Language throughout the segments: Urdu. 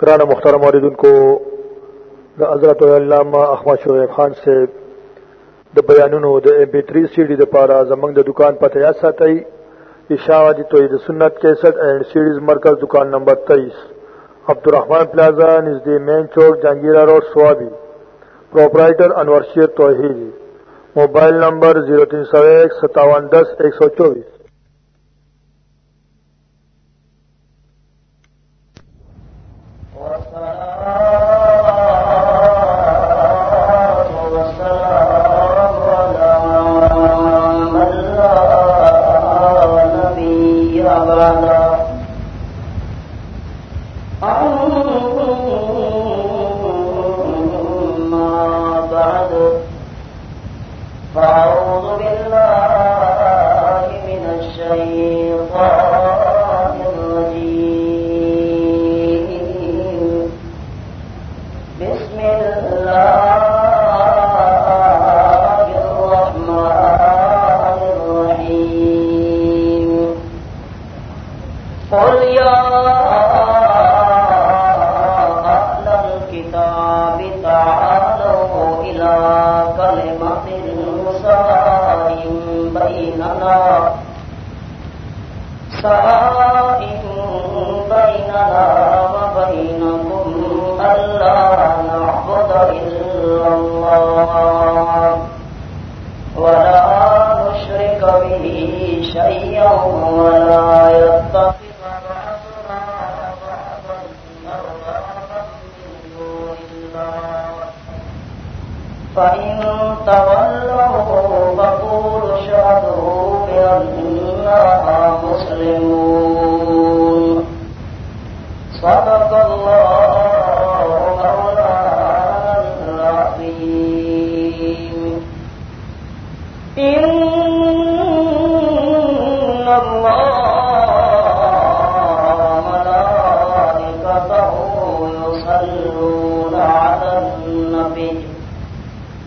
کرانا مختار مردن کو دا حضرت علامہ احمد شعیب خان سے دا بیانونو دا M P three C D دا پارا زمنگ دا دکان پر تیار ساتئی۔ اشاعت جی توحید سنت کیسٹ اینڈ سیڈیز مرکز دکان نمبر تیئیس۔ عبد الرحمان پلازا نژد مین چوک، Jahangira road, Swabi. Proprietor Anwar Sher Tauheed mobile number zero تین سو ایک، ستاون دس، ایک سو چوبیس۔ فإن تولوا فقول شهدوا بأننا مسلمون صدق الله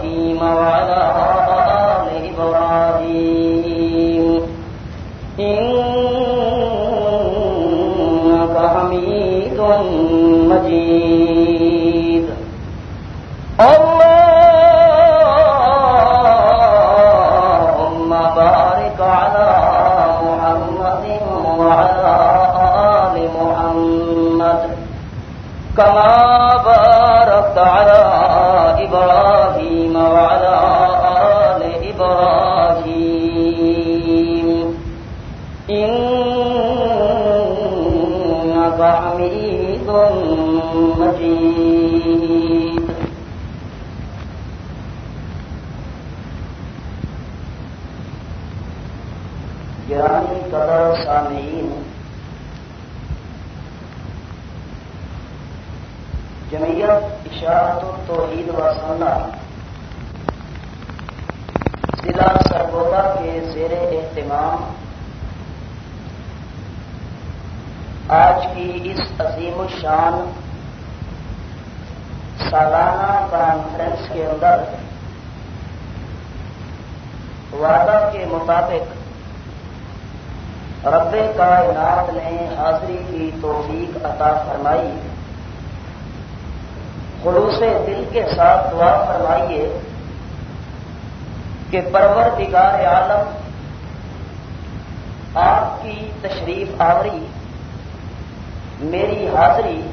إبراهيم وعلى آل إبراهيم. إنك حميد مجيد. اللهم بارك على محمد وعلى آل محمد. كما مجيد گرامی قدر سامعین جمعیت، اشاعت و و سنہ ضلع سرگودا کے زیر اہتمام۔ آج کی اس عظیم الشان سالانہ کانفرنس کے اندر وعدہ کے مطابق رب کائنات نے حاضری کی توفیق عطا فرمائی۔ خلوص دل کے ساتھ دعا فرمائیے کہ پروردگار عالم آپ کی تشریف آوری، میری حاضری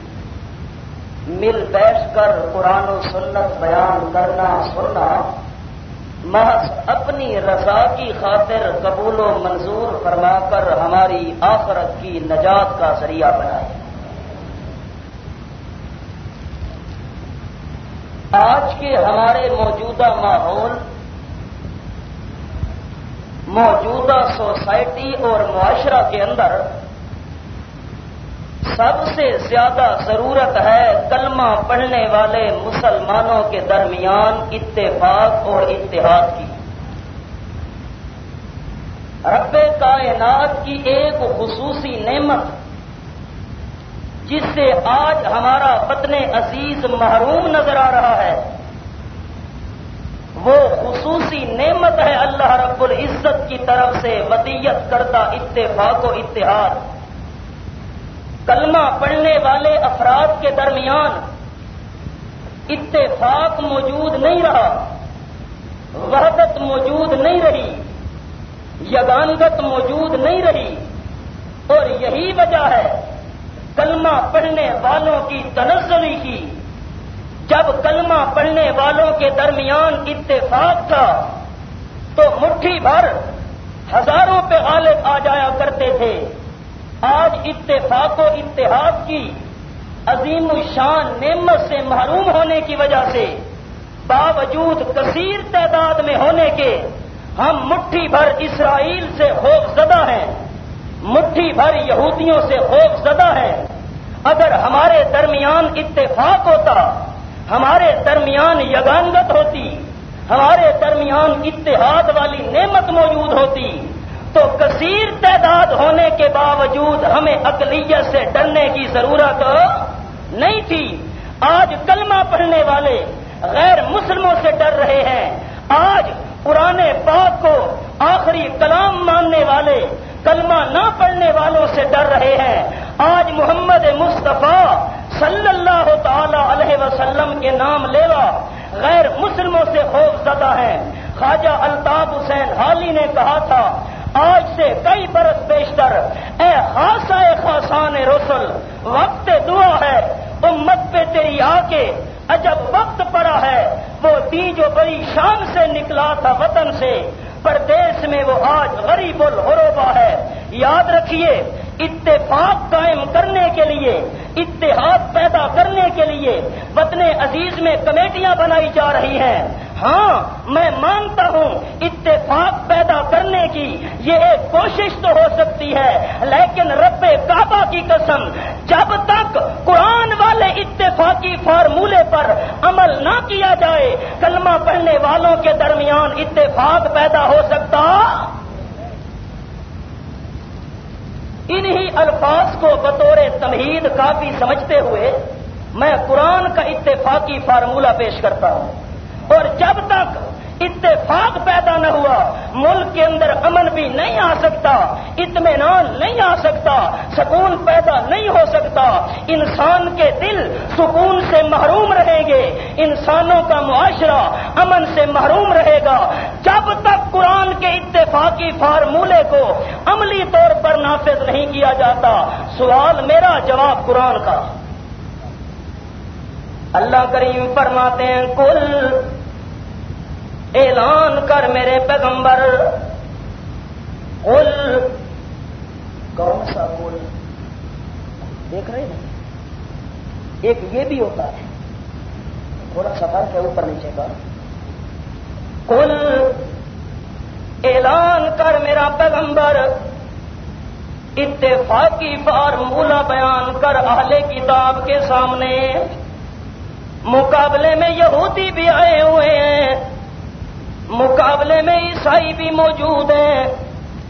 مل بیٹھ کر قرآن و سنت بیان کرنا سننا، محض اپنی رضا کی خاطر قبول و منظور فرما کر ہماری آخرت کی نجات کا ذریعہ بنائے۔ آج کے ہمارے موجودہ ماحول، موجودہ سوسائٹی اور معاشرہ کے اندر سب سے زیادہ ضرورت ہے کلمہ پڑھنے والے مسلمانوں کے درمیان اتفاق اور اتحاد کی۔ رب کائنات کی ایک خصوصی نعمت، جس سے آج ہمارا پتن عزیز محروم نظر آ رہا ہے، وہ خصوصی نعمت ہے اللہ رب العزت کی طرف سے ودیت کرتا اتفاق و اتحاد۔ کلمہ پڑھنے والے افراد کے درمیان اتفاق موجود نہیں رہا، وحدت موجود نہیں رہی، یگانگت موجود نہیں رہی، اور یہی وجہ ہے کلمہ پڑھنے والوں کی تنزلی کی۔ جب کلمہ پڑھنے والوں کے درمیان اتفاق تھا، تو مٹھی بھر ہزاروں پہ غالب آ جایا کرتے تھے۔ آج اتفاق و اتحاد کی عظیم الشان نعمت سے محروم ہونے کی وجہ سے باوجود کثیر تعداد میں ہونے کے ہم مٹھی بھر اسرائیل سے خوف زدہ ہیں، مٹھی بھر یہودیوں سے خوف زدہ ہیں۔ اگر ہمارے درمیان اتفاق ہوتا، ہمارے درمیان یگانگت ہوتی، ہمارے درمیان اتحاد والی نعمت موجود ہوتی تو کثیر تعداد ہونے کے باوجود ہمیں اقلیت سے ڈرنے کی ضرورت نہیں تھی۔ آج کلمہ پڑھنے والے غیر مسلموں سے ڈر رہے ہیں۔ آج پرانے پاک کو آخری کلام ماننے والے، کلمہ نہ پڑھنے والوں سے ڈر رہے ہیں۔ آج محمد مصطفیٰ صلی اللہ تعالی علیہ وسلم کے نام لیوا غیر مسلموں سے خوف زدہ ہیں۔ خواجہ الطاف حسین حالی نے کہا تھا آج سے کئی برس بیشتر، اے خاصا خاصان رسل وقت دعا ہے، امت پہ تیری آ کے عجب وقت پڑا ہے، وہ دی جو بڑی شان سے نکلا تھا وطن سے، پردیس میں وہ آج غریب الحروبہ ہے۔ یاد رکھیے اتفاق قائم کرنے کے لیے، اتحاد پیدا کرنے کے لیے وطن عزیز میں کمیٹیاں بنائی جا رہی ہیں۔ ہاں میں مانتا ہوں اتفاق پیدا کرنے کی یہ ایک کوشش تو ہو سکتی ہے، لیکن رب کعبہ کی قسم، جب تک قرآن والے اتفاقی فارمولے پر عمل نہ کیا جائے، کلمہ پڑھنے والوں کے درمیان اتفاق پیدا ہو سکتا۔ انہی الفاظ کو بطور تمہید کافی سمجھتے ہوئے میں قرآن کا اتفاقی فارمولہ پیش کرتا ہوں۔ اور جب تک اتفاق پیدا نہ ہوا۔ ملک کے اندر امن بھی نہیں آ سکتا، اطمینان نہیں آ سکتا، سکون پیدا نہیں ہو سکتا۔ انسان کے دل سکون سے محروم رہیں گے، انسانوں کا معاشرہ امن سے محروم رہے گا۔ جب تک قرآن کے اتفاقی فارمولے کو عملی طور پر نافذ نہیں کیا جاتا، سوال میرا جواب قرآن کا۔ اللہ کریم فرماتے ہیں کل اعلان کر میرے پیغمبر۔ قل۔ کون سا قل؟ دیکھ رہے ہیں؟ ایک یہ بھی ہوتا ہے۔ تھوڑا سا فرق ہے اوپر نیچے کا۔ کل اعلان کر میرا پیغمبر۔ اتفاقی فارمولہ بیان کر اہل کتاب کے سامنے۔ مقابلے میں یہودی بھی آئے ہوئے ہیں۔ مقابلے میں عیسائی بھی موجود ہیں۔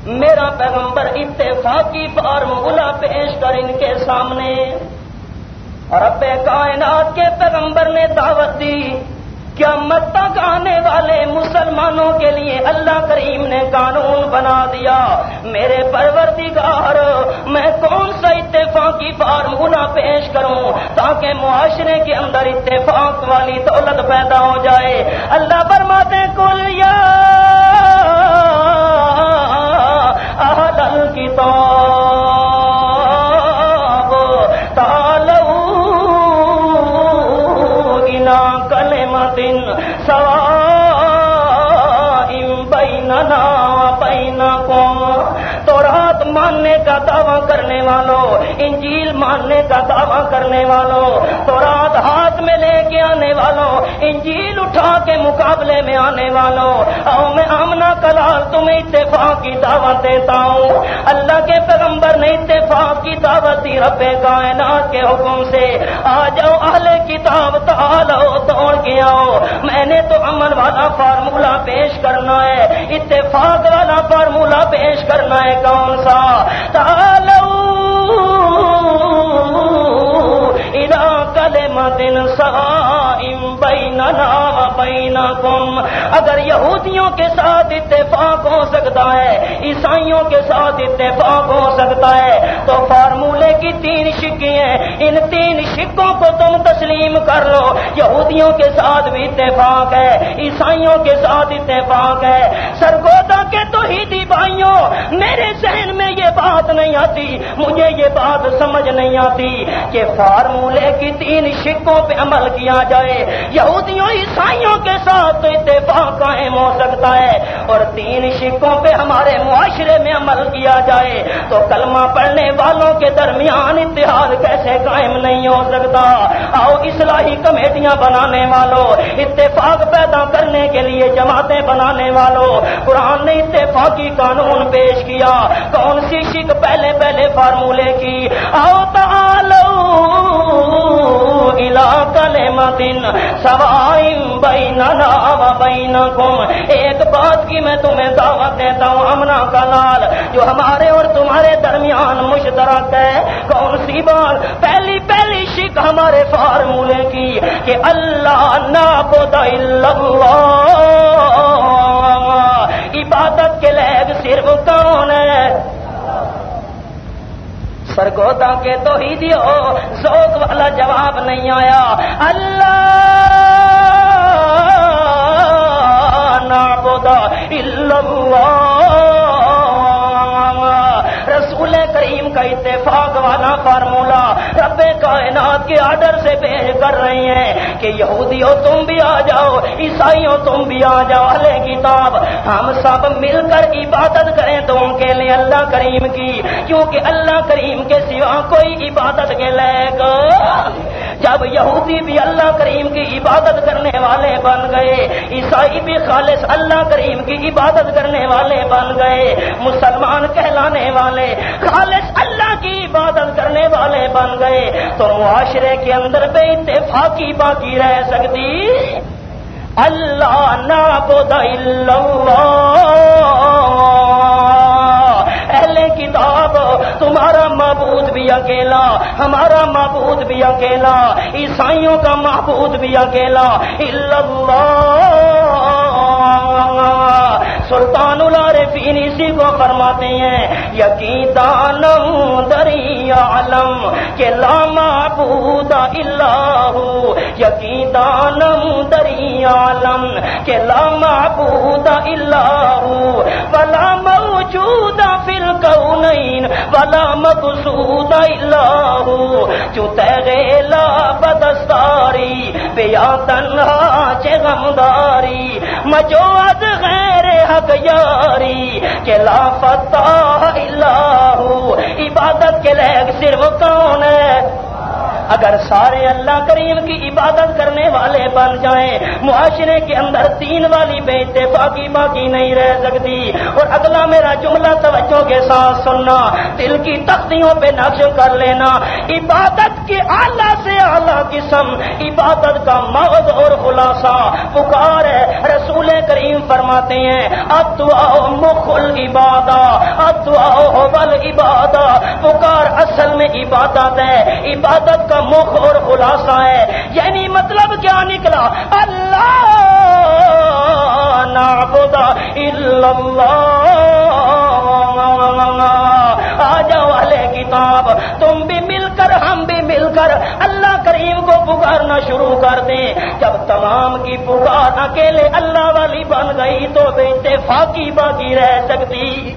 میرا پیغمبر اتفاقی فارمولہ پیش کر ان کے سامنے۔ رب کائنات کے پیغمبر نے دعوت دی۔ کیا مت تک آنے والے مسلمانوں کے لیے اللہ کریم نے قانون بنا دیا۔ میرے پروردگار، میں کون سا اتفاقی فارمولہ پیش کروں تاکہ معاشرے کے اندر اتفاق والی دولت پیدا ہو جائے۔ اللہ برماتے کل یا کی تو ماننے کا دعوی کرنے والوں انجیل ماننے کا دعویٰ کرنے والوں تو رات ہاتھ میں لے کے آنے والوں، انجیل اٹھا کے مقابلے میں آنے والوں۔ او میں آمنا کلال تمہیں اتفاق کی دعوت دیتا ہوں۔ اللہ کے پیغمبر نے اتفاق کی دعوت دی رب کائنات کے حکم سے۔ آ جاؤ اہل کتاب، تعالو، دوڑ کے آؤ۔ میں نے تو امن والا فارمولہ پیش کرنا ہے۔ اتفاق والا فارمولہ پیش کرنا ہے کون سا؟ تعالو دن بینکم۔ اگر یہودیوں کے ساتھ اتفاق ہو سکتا ہے، عیسائیوں کے ساتھ اتفاق ہو سکتا ہے، تو فارمولے کی تین شکیں ہیں۔ ان تین شکوں کو تم تسلیم کر لو۔ یہودیوں کے ساتھ بھی اتفاق ہے، عیسائیوں کے ساتھ اتفاق ہے۔ سرگودا کے تو ہی بھائیوں، میرے ذہن بات نہیں آتی، مجھے یہ بات سمجھ نہیں آتی کہ فارمولے کی تین شکوں پہ عمل کیا جائے۔ یہودیوں، عیسائیوں کے ساتھ اتفاق قائم ہو سکتا ہے اور تین شکوں پہ ہمارے معاشرے میں عمل کیا جائے۔ تو کلمہ پڑھنے والوں کے درمیان اتحاد کیسے قائم نہیں ہو سکتا؟ آؤ اصلاحی کمیٹیاں بنانے والوں اتفاق پیدا کرنے کے لیے جماعتیں بنانے والوں قرآن نے اتفاقی قانون پیش کیا۔ کون سی شک پہلے پہلے فارمولے کی؟ آؤ دن سوائم بیننا و بینکم۔ ایک بات کی میں تمہیں دعوت دیتا ہوں، امنا کا لال، جو ہمارے اور تمہارے درمیان مشترک ہے۔ کون سی بات پہلی پہلی ہمارے فارمولے کی کہ اللہ نابود اللہ۔ عبادت کے لگ صرف کون ہے؟ سرگودا کے تو ہی دیو ذوق والا جواب نہیں آیا۔ اللہ نعبد الا اللہ۔ کا اتفاق والا فارمولا رب کائنات کے آرڈر سے پیش کر رہے ہیں کہ یہودیوں تم بھی آ جاؤ، عیسائیوں تم بھی آ جاؤ، اہل کتاب، ہم سب مل کر عبادت کریں تم کے لیے اللہ کریم کی، کیونکہ اللہ کریم کے سوا کوئی عبادت کے لائق جب یہودی بھی اللہ کریم کی عبادت کرنے والے بن گئے، عیسائی بھی خالص اللہ کریم کی عبادت کرنے والے بن گئے، مسلمان کہلانے والے خالص اللہ کی عبادت کرنے والے بن گئے، تو معاشرے کے اندر بے اتفاقی باقی رہ سکتی۔ اللہ نابود اہل کتاب، تمہارا معبود بھی اکیلا، ہمارا معبود بھی اکیلا، عیسائیوں کا معبود بھی اکیلا، اللہ سلطان العارفین اسی کو فرماتے ہیں یقین دانم دری عالم کے لاما بودا اللہ یقین دانم دری عالم کے لاما بودا اللہ، ولا الکونین ولا مقصود اللہ جو تیغیلا بدستاری بیا تنہا چے غمداری. مجو از غیر حق یاری، کہ لا فتح اللہ عبادت کے لیے صرف کون ہے؟ اگر سارے اللہ کریم کی عبادت کرنے والے بن جائیں، معاشرے کے اندر تین والی بے اتفاقی باقی نہیں رہ سکتی۔ اور اگلا میرا جملہ توجہ کے ساتھ سننا، دل کی تختیوں پہ نقش کر لینا۔ عبادت کے اعلیٰ سے اعلیٰ قسم، عبادت کا مغز اور خلاصہ۔ پکار ہے، رسول کریم فرماتے ہیں مخل عبادہ بل عبادہ۔ پکار اصل میں عبادت ہے، عبادت کا مخ اور خلاصہ ہے۔ یعنی مطلب کیا نکلا؟ اللہ نابود آ جاؤ والے کتاب، تم بھی مل کر، ہم بھی مل کر اللہ کریم کو پکارنا شروع کر دیں۔ جب تمام کی پکار اکیلے اللہ والی بن گئی تو بے اتفاقی باقی رہ سکتی۔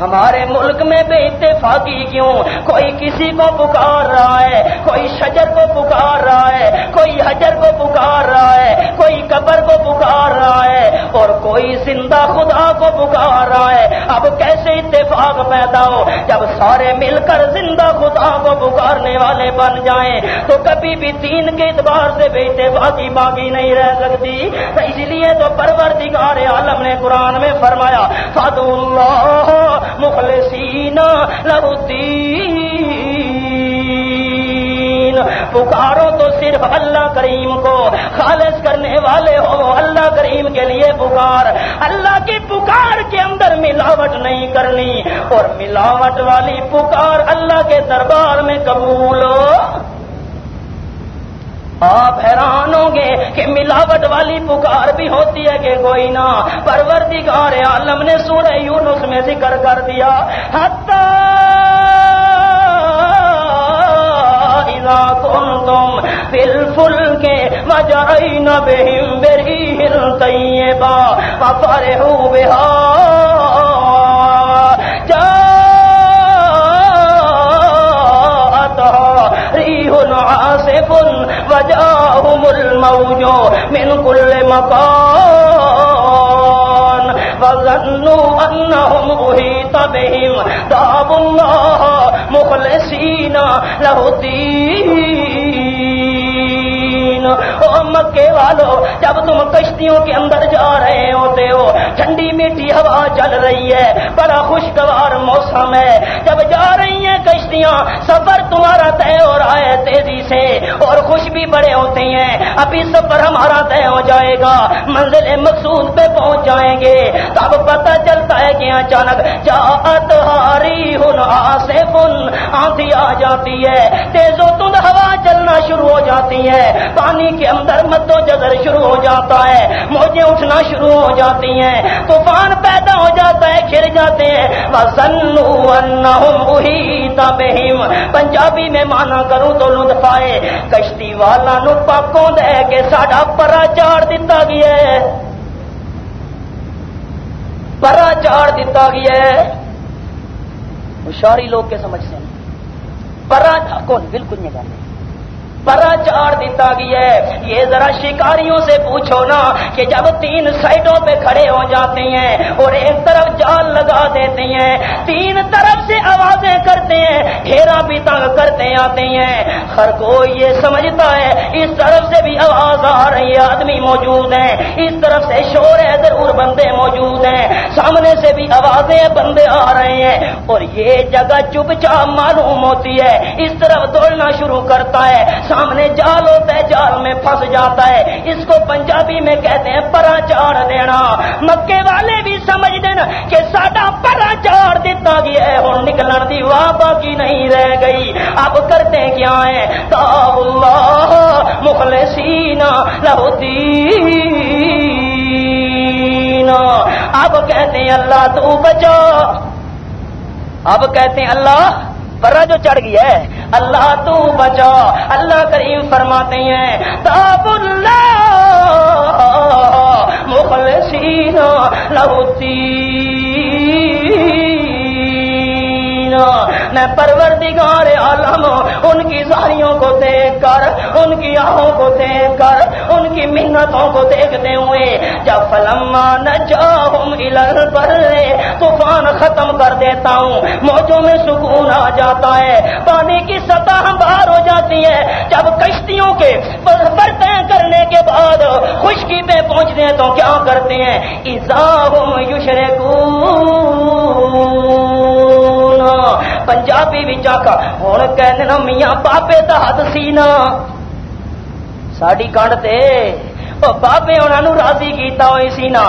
ہمارے ملک میں بے اتفاقی کیوں؟ کوئی کسی کو پکار رہا ہے، کوئی شجر کو پکار رہا ہے، کوئی حجر کو پکار رہا ہے، کوئی قبر کو پکار رہا ہے، اور کوئی زندہ خدا کو پکار رہا ہے۔ اب کیسے اتفاق پیدا ہو؟ جب سارے مل کر زندہ خدا کو پکارنے والے بن جائیں، تو کبھی بھی تین کے اعتبار سے بے اتفاقی باقی نہیں رہ سکتی۔ اس لیے تو پروردگار عالم نے قرآن میں فرمایا فاد اللہ مخلصین لہو الدین۔ پکارو تو صرف اللہ کریم کو، خالص کرنے والے ہو، اللہ کریم کے لیے پکار۔ اللہ کی پکار کے اندر ملاوٹ نہیں کرنی۔ اور ملاوٹ والی پکار اللہ کے دربار میں قبول ہو۔ آپ حیران ہوں گے کہ ملاوٹ والی پکار بھی ہوتی ہے کہ کوئی نہ۔ پروردگار عالم نے سورہ یونس میں ذکر کر دیا کن تم پل فل کے مجائی نہ بہم بری ہل طیبہ پارے ہو جا الموج من كل مكان. فظنوا أنهم أهيط بهم. دعوا الله مخلصين له الدين. او مکے والو، جب تم کشتیوں کے اندر جا رہے ہوتے ہو، ٹھنڈی میٹھی ہوا چل رہی ہے، بڑا خوشگوار موسم ہے۔ جب جا رہی ہیں کشتیاں، سفر تمہارا طے ہو رہا ہے تیزی سے، اور خوش بھی بڑے ہوتے ہیں۔ ابھی سفر ہمارا طے ہو جائے گا، منزل مقصود پہ پہنچ جائیں گے۔ تب پتہ چلتا ہے کہ اچانک جا ہاری ہن آسے فن آندھی آ جاتی ہے۔ تیزو تند ہوا چلنا شروع ہو جاتی ہے۔ پانی کے اندر مدو جذر شروع ہو جاتا ہے، موجیں اٹھنا شروع ہو جاتی ہیں، طوفان پیدا ہو جاتا ہے کھر جاتے ہیں۔ پنجابی میں مانا کروں تو لطف آئے۔ کشتی والا نو پاکوں دے کے ساڈا پرا چاڑ دیتا گیا ہے۔ پرا چاڑ دیتا گیا ہے۔ ہوشیاری لوگ کے سمجھ سے پرا کون بالکل نہیں جانے پرا چاڑ دیتا گیا ہے۔ یہ ذرا شکاریوں سے پوچھو نا کہ جب تین سائڈوں پہ کھڑے ہو جاتے ہیں اور ایک طرف جال لگا دیتے ہیں، تین طرف سے آوازیں کرتے ہیں، گھیرا بھی تنگ کرتے آتے ہیں۔ ہر کوئی یہ سمجھتا ہے، اس طرف سے بھی آواز آ رہی ہے، آدمی موجود ہیں۔ اس طرف سے شور ہے، ضرور بندے موجود ہیں۔ سامنے سے بھی آوازیں بندے آ رہے ہیں۔ اور یہ جگہ چپ چاپ معلوم ہوتی ہے، اس طرف دوڑنا شروع کرتا ہے۔ سامنے جال ہوتا ہے، جال میں پھنس جاتا ہے۔ اس کو پنجابی میں کہتے ہیں پرا چاڑ دینا۔ مکے والے بھی سمجھ دینا کہ ساڈا پرا چاڑ دیتا گیا ہے۔ ہوں نکلن دی واہ باقی نہیں رہ گئی۔ اب کرتے کیا ہے تو اللہ مخلصین لہو اب کہتے ہیں اللہ تو بچا۔ اب کہتے ہیں اللہ برا جو چڑھ گیا ہے۔ اللہ تو بچا۔ اللہ کریم فرماتے ہیں۔ تاب اللہ مخلصین لہتی میں پروردگار عالم ان کی زاریوں کو دیکھ کر، ان کی آہوں کو دیکھ کر، ان کی محنتوں کو دیکھتے ہوئے، جب فلما نجاہم طوفان ختم کر دیتا ہوں، موجوں میں سکون آ جاتا ہے، پانی کی سطح باہر ہو جاتی ہے۔ جب کشتیوں کے برتیں کرنے کے بعد خشکی پہ پہنچتے ہیں تو کیا کرتے ہیں؟ ایزاہم یشرکون۔ پنجابی بھی کا ہوں کہ میاں بابے دا ہاتھ سی نا ساڑی کنڈ تے بابے انہوں راضی کیتا ہوئی سی نا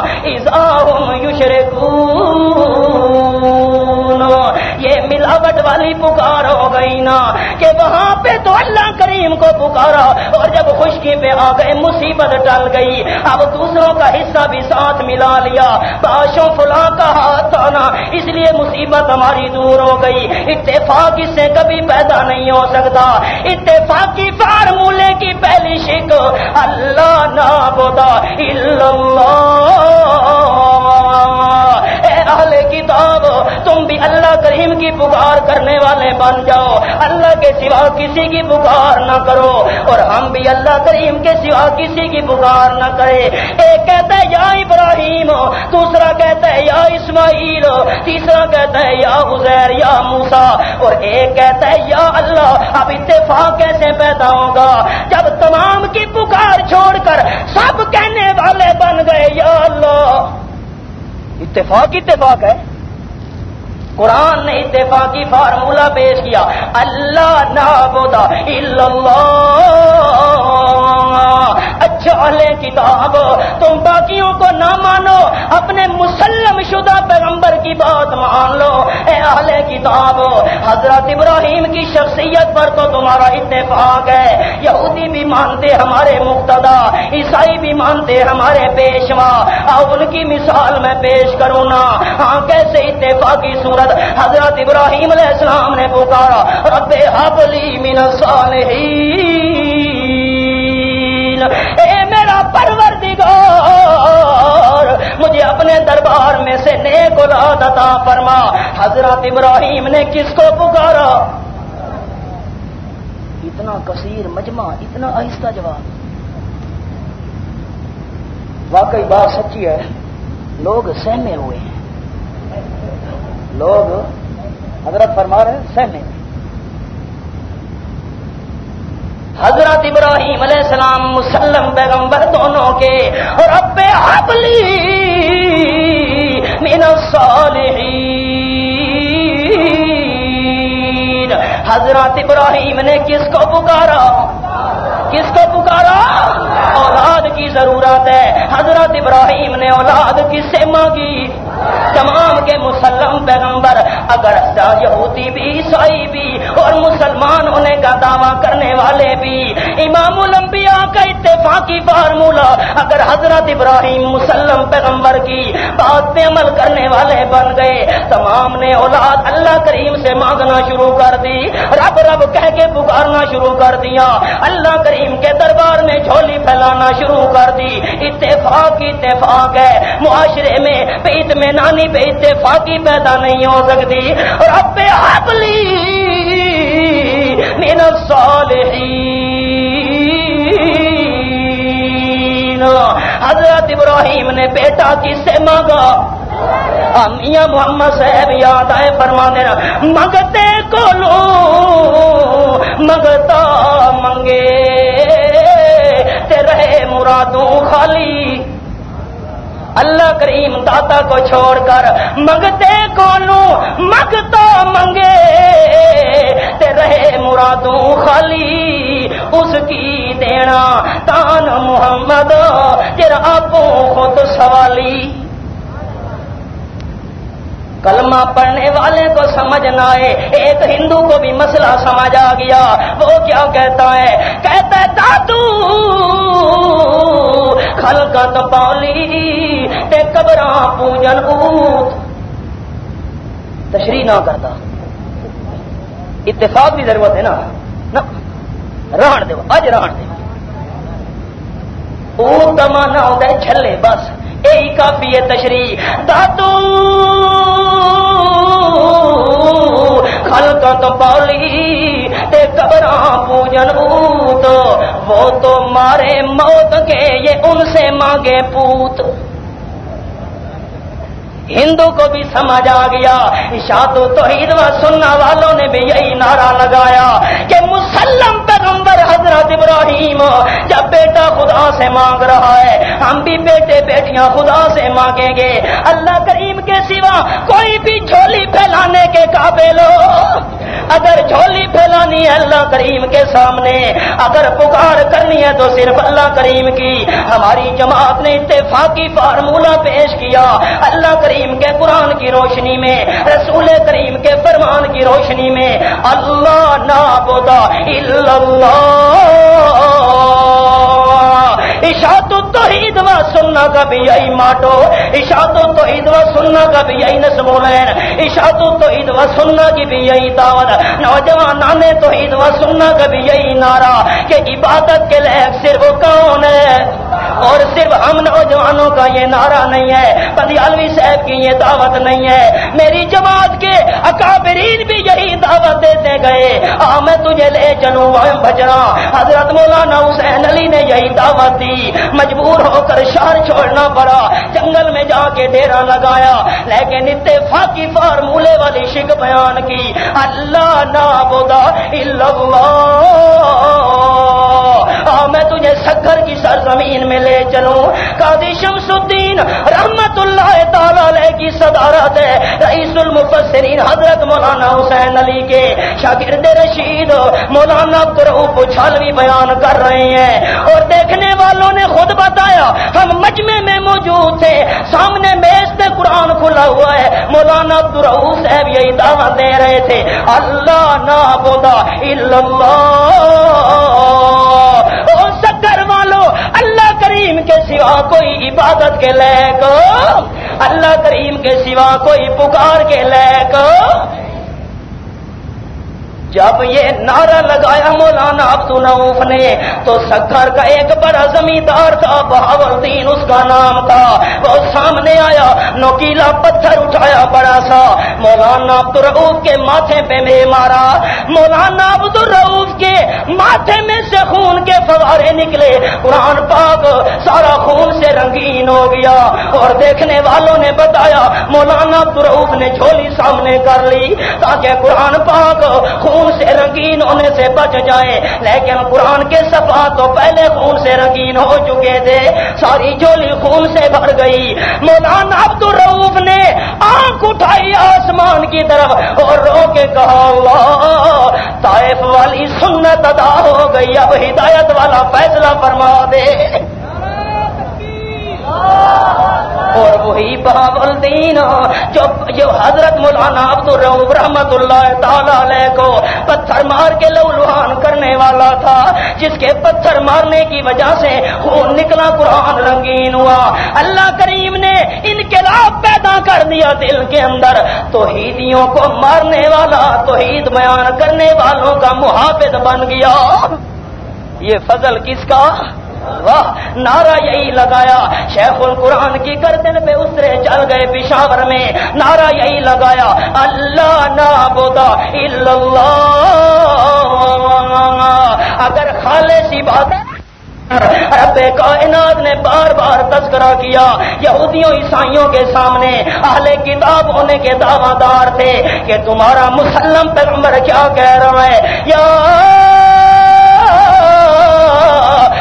یوشرے یہ ملاوٹ والی پکار ہو گئی نا، کہ وہاں پہ تو اللہ کریم کو پکارا، اور جب خشکی پہ آ گئے، مصیبت ٹل گئی۔ اب دوسروں کا حصہ بھی ساتھ ملا لیا۔ باشوں فلاں کا ہاتھ آنا اس لیے مصیبت ہماری دور ہو گئی۔ اتفاق اس سے کبھی پیدا نہیں ہو سکتا۔ اتفاقی فارمولے کی پہلی شک، اللہ نہ الا اللہ۔ اے اہل کتاب، تم بھی اللہ کریم کی پکار کرنے والے بن جاؤ۔ اللہ کے سوا کسی کی پکار نہ کرو۔ اور ہم بھی اللہ کریم کے سوا کسی کی پکار نہ کرے ایک کہتا ہے، یا ابراہیم، دوسرا کہتا ہے، یا اسماعیل، تیسرا کہتا ہے، یا حزیر یا موسا اور ایک کہتا ہے، یا اللہ، اب اتفاق کیسے پیدا ہوگا؟ جب تمام کی پکار چھوڑ کر سب کہنے والے بن گئے، یا اللہ۔ اتفاق اتفاق ہے۔ قرآن نے اتفاقی فارمولہ پیش کیا۔ اللہ نابودا اچھا لے کتاب۔ تم باقیوں کو نہ مانو، اپنے مسلم شدہ پیغمبر کی بات مان لو۔ اے اہل کتاب، حضرت ابراہیم کی شخصیت پر تو تمہارا اتفاق ہے۔ یہودی بھی مانتے ہمارے مقتدا عیسائی بھی مانتے ہمارے پیشوا۔ اور ان کی مثال میں پیش کروں نا۔ ہاں کیسے اتفاقی صورت؟ حضرت ابراہیم علیہ السلام نے پکارا، رب حبلی من الصالحین اے میرا پروردگار، مجھے اپنے دربار میں سے نیک اولاد عطا فرما۔ حضرت ابراہیم نے کس کو پکارا؟ اتنا کثیر مجمع، اتنا آہستہ جواب۔ واقعی بات سچی ہے، لوگ سہمے ہوئے ہیں۔ لوگ حضرت فرما رہے ہیں سہنے حضرت ابراہیم علیہ السلام مسلم پیغمبر دونوں کے اور اب حبلی من الصالحین۔ حضرت ابراہیم نے کس کو پکارا؟ کس کو پکارا؟ اولاد کی ضرورت ہے۔ حضرت ابراہیم نے اولاد کس سے مانگی؟ تمام کے مسلم پیغمبر۔ اگر یہودی بھی، عیسائی بھی اور مسلمان ہونے کا دعویٰ کرنے والے بھی۔ امام الانبیاء کا اتفاقی فارمولہ اگر حضرت ابراہیم مسلم پیغمبر کی بات پہ عمل کرنے والے بن گئے، تمام نے اولاد اللہ کریم سے مانگنا شروع کر دی۔ رب رب کہہ کے پکارنا شروع کر دیا۔ اللہ کریم کے دربار میں جھولی پھیلانا شروع کر دی۔ اتفاق اتفاق ہے۔ معاشرے میں پیت میں نانی پہ اتفاقی پیدا نہیں ہو سکتی۔ اور اب حبلی من الصالحین۔ حضرت ابراہیم نے بیٹا کس سے مانگا؟ میاں محمد صاحب، یاد آئے فرما دینا منگتے کو لو منگتا منگے تے رہے مرادوں خالی۔ اللہ کریم داتا کو چھوڑ کر منگتے کونوں منگتا منگے تے رہے مرادوں خالی۔ اس کی دینا تان محمد، تیرا آپ خود سوالی۔ کلمہ پڑھنے والے کو سمجھ نہ آئے۔ ایک ہندو کو بھی مسئلہ سمجھ آ گیا۔ وہ کیا کہتا ہے؟ کہتا ہے، دادو کھل تو پالی قبر پوجن اوت تشریح نہ کرتا۔ اتفاق بھی ضرورت ہے نا۔ رہن دو اج رہن دو وہ دمانا ہوتا ہے چھلے، بس۔ یہی کافی ہے تشریح۔ دادو خلق تو پالی، تے قبر پوجن اوت۔ وہ تو مارے موت کے، یہ ان سے مانگے پوت۔ ہندو کو بھی سمجھ آ گیا۔ شاد تو عید و سننا والوں نے بھی یہی نعرہ لگایا کہ مسلم پیغمبر حضرت ابراہیم، جب بیٹا خدا سے مانگ رہا ہے، ہم بھی بیٹے بیٹیاں خدا سے مانگیں گے۔ اللہ کریم کے سوا کوئی بھی جھولی پھیلانے کے قابل ہو۔ اگر جھولی پھیلانی ہے اللہ کریم کے سامنے، اگر پکار کرنی ہے تو صرف اللہ کریم کی۔ ہماری جماعت نے اتفاقی فارمولہ پیش کیا۔ اللہ کریم کریم کے قرآن کی روشنی میں، رسول کریم کے فرمان کی روشنی میں، اللہ نابودا اشاعت سننا کا بھی یہی ماٹو۔ اشاعت توحید و سننا کا بھی یہی نسمولین اشاعت توحید و سننا کی بھی یہی دعوت۔ نوجوان نانے توحید و سننا کا بھی یہی نعرہ۔ کہ عبادت کے لیے صرف کون ہے؟ اور صرف ہم نوجوانوں کا یہ نعرہ نہیں ہے۔ بدیالوی صاحب کی یہ دعوت نہیں ہے۔ میری جماعت کے اکابرین بھی یہی دعوت دیتے گئے۔ آ میں تجھے لے چلوں بجرا حضرت مولانا حسین علی نے یہی دعوت دی۔ مجبور ہو کر شہر چھوڑنا پڑا۔ جنگل میں جا کے ڈیرا لگایا۔ لیکن اتفاقی فارمولے والی شک بیان کی۔ اللہ نہ بودا میں تجھے سکھر کی سرزمین میں لے چلوں۔ قاضی شمس الدین رحمت اللہ تعالی کی صدارت ہے۔ رئیس المفسرین حضرت مولانا حسین علی کے شاگرد رشید مولانا چھالوی بیان کر رہے ہیں۔ اور دیکھنے والوں نے خود بتایا، ہم مجمع میں موجود تھے۔ سامنے میز پہ قرآن کھلا ہوا ہے۔ مولانا عبدالرؤ صاحب یہی دعوت دے رہے تھے۔ اللہ نہ بودا سکر والو اللہ کریم کے سوا کوئی عبادت کے لے کو اللہ کریم کے سوا کوئی پکار کے لے کو جب یہ نعرہ لگایا مولانا عبد نے، تو سکھر کا ایک بڑا زمیندار تھا بہاور دین اس کا نام تھا۔ وہ سامنے آیا، نوکیلا پتھر اٹھایا بڑا سا۔ مولانا عبد الروف کے ماتھے پہ میں مارا۔ مولانا عبد الروف کے ماتھے میں سے خون کے فوارے نکلے۔ قرآن پاک سارا خون سے رنگین ہو گیا۔ اور دیکھنے والوں نے بتایا، مولانا عبد الروف نے جھولی سامنے کر لی تاکہ قرآن پاک خون خون سے رنگین ہونے سے بچ جائے۔ لیکن قرآن کے صفحہ تو پہلے خون سے رنگین ہو چکے تھے۔ ساری جولی خون سے بھر گئی۔ مولانا عبد الروف نے آنکھ اٹھائی آسمان کی طرف اور رو کے کہا طائف والی سنت ادا ہو گئی۔ اب ہدایت والا فیصلہ فرما دے۔ اور وہی بہاول دین جو جو حضرت مولانا عبد الرحم رحمت اللہ تعالی علیہ کو پتھر مار کے لو لوہان کرنے والا تھا، جس کے پتھر مارنے کی وجہ سے خون نکلا، قرآن رنگین ہوا۔ اللہ کریم نے انقلاب پیدا کر دیا دل کے اندر۔ توحیدیوں کو مارنے والا، توحید بیان کرنے والوں کا محافظ بن گیا۔ یہ فضل کس کا؟ واہ، نعرہ یہی لگایا۔ شیخ القرآن کی گردن پہ اترے چل گئے پشاور میں۔ نعرہ یہی لگایا۔ اللہ نہ بودا اگر خالصی بات رب کائنات نے بار بار تذکرہ کیا۔ یہودیوں، عیسائیوں کے سامنے اہل کتاب ہونے کے دعوی دار تھے کہ تمہارا مسلم پیغمبر کیا کہہ رہا ہے۔ یا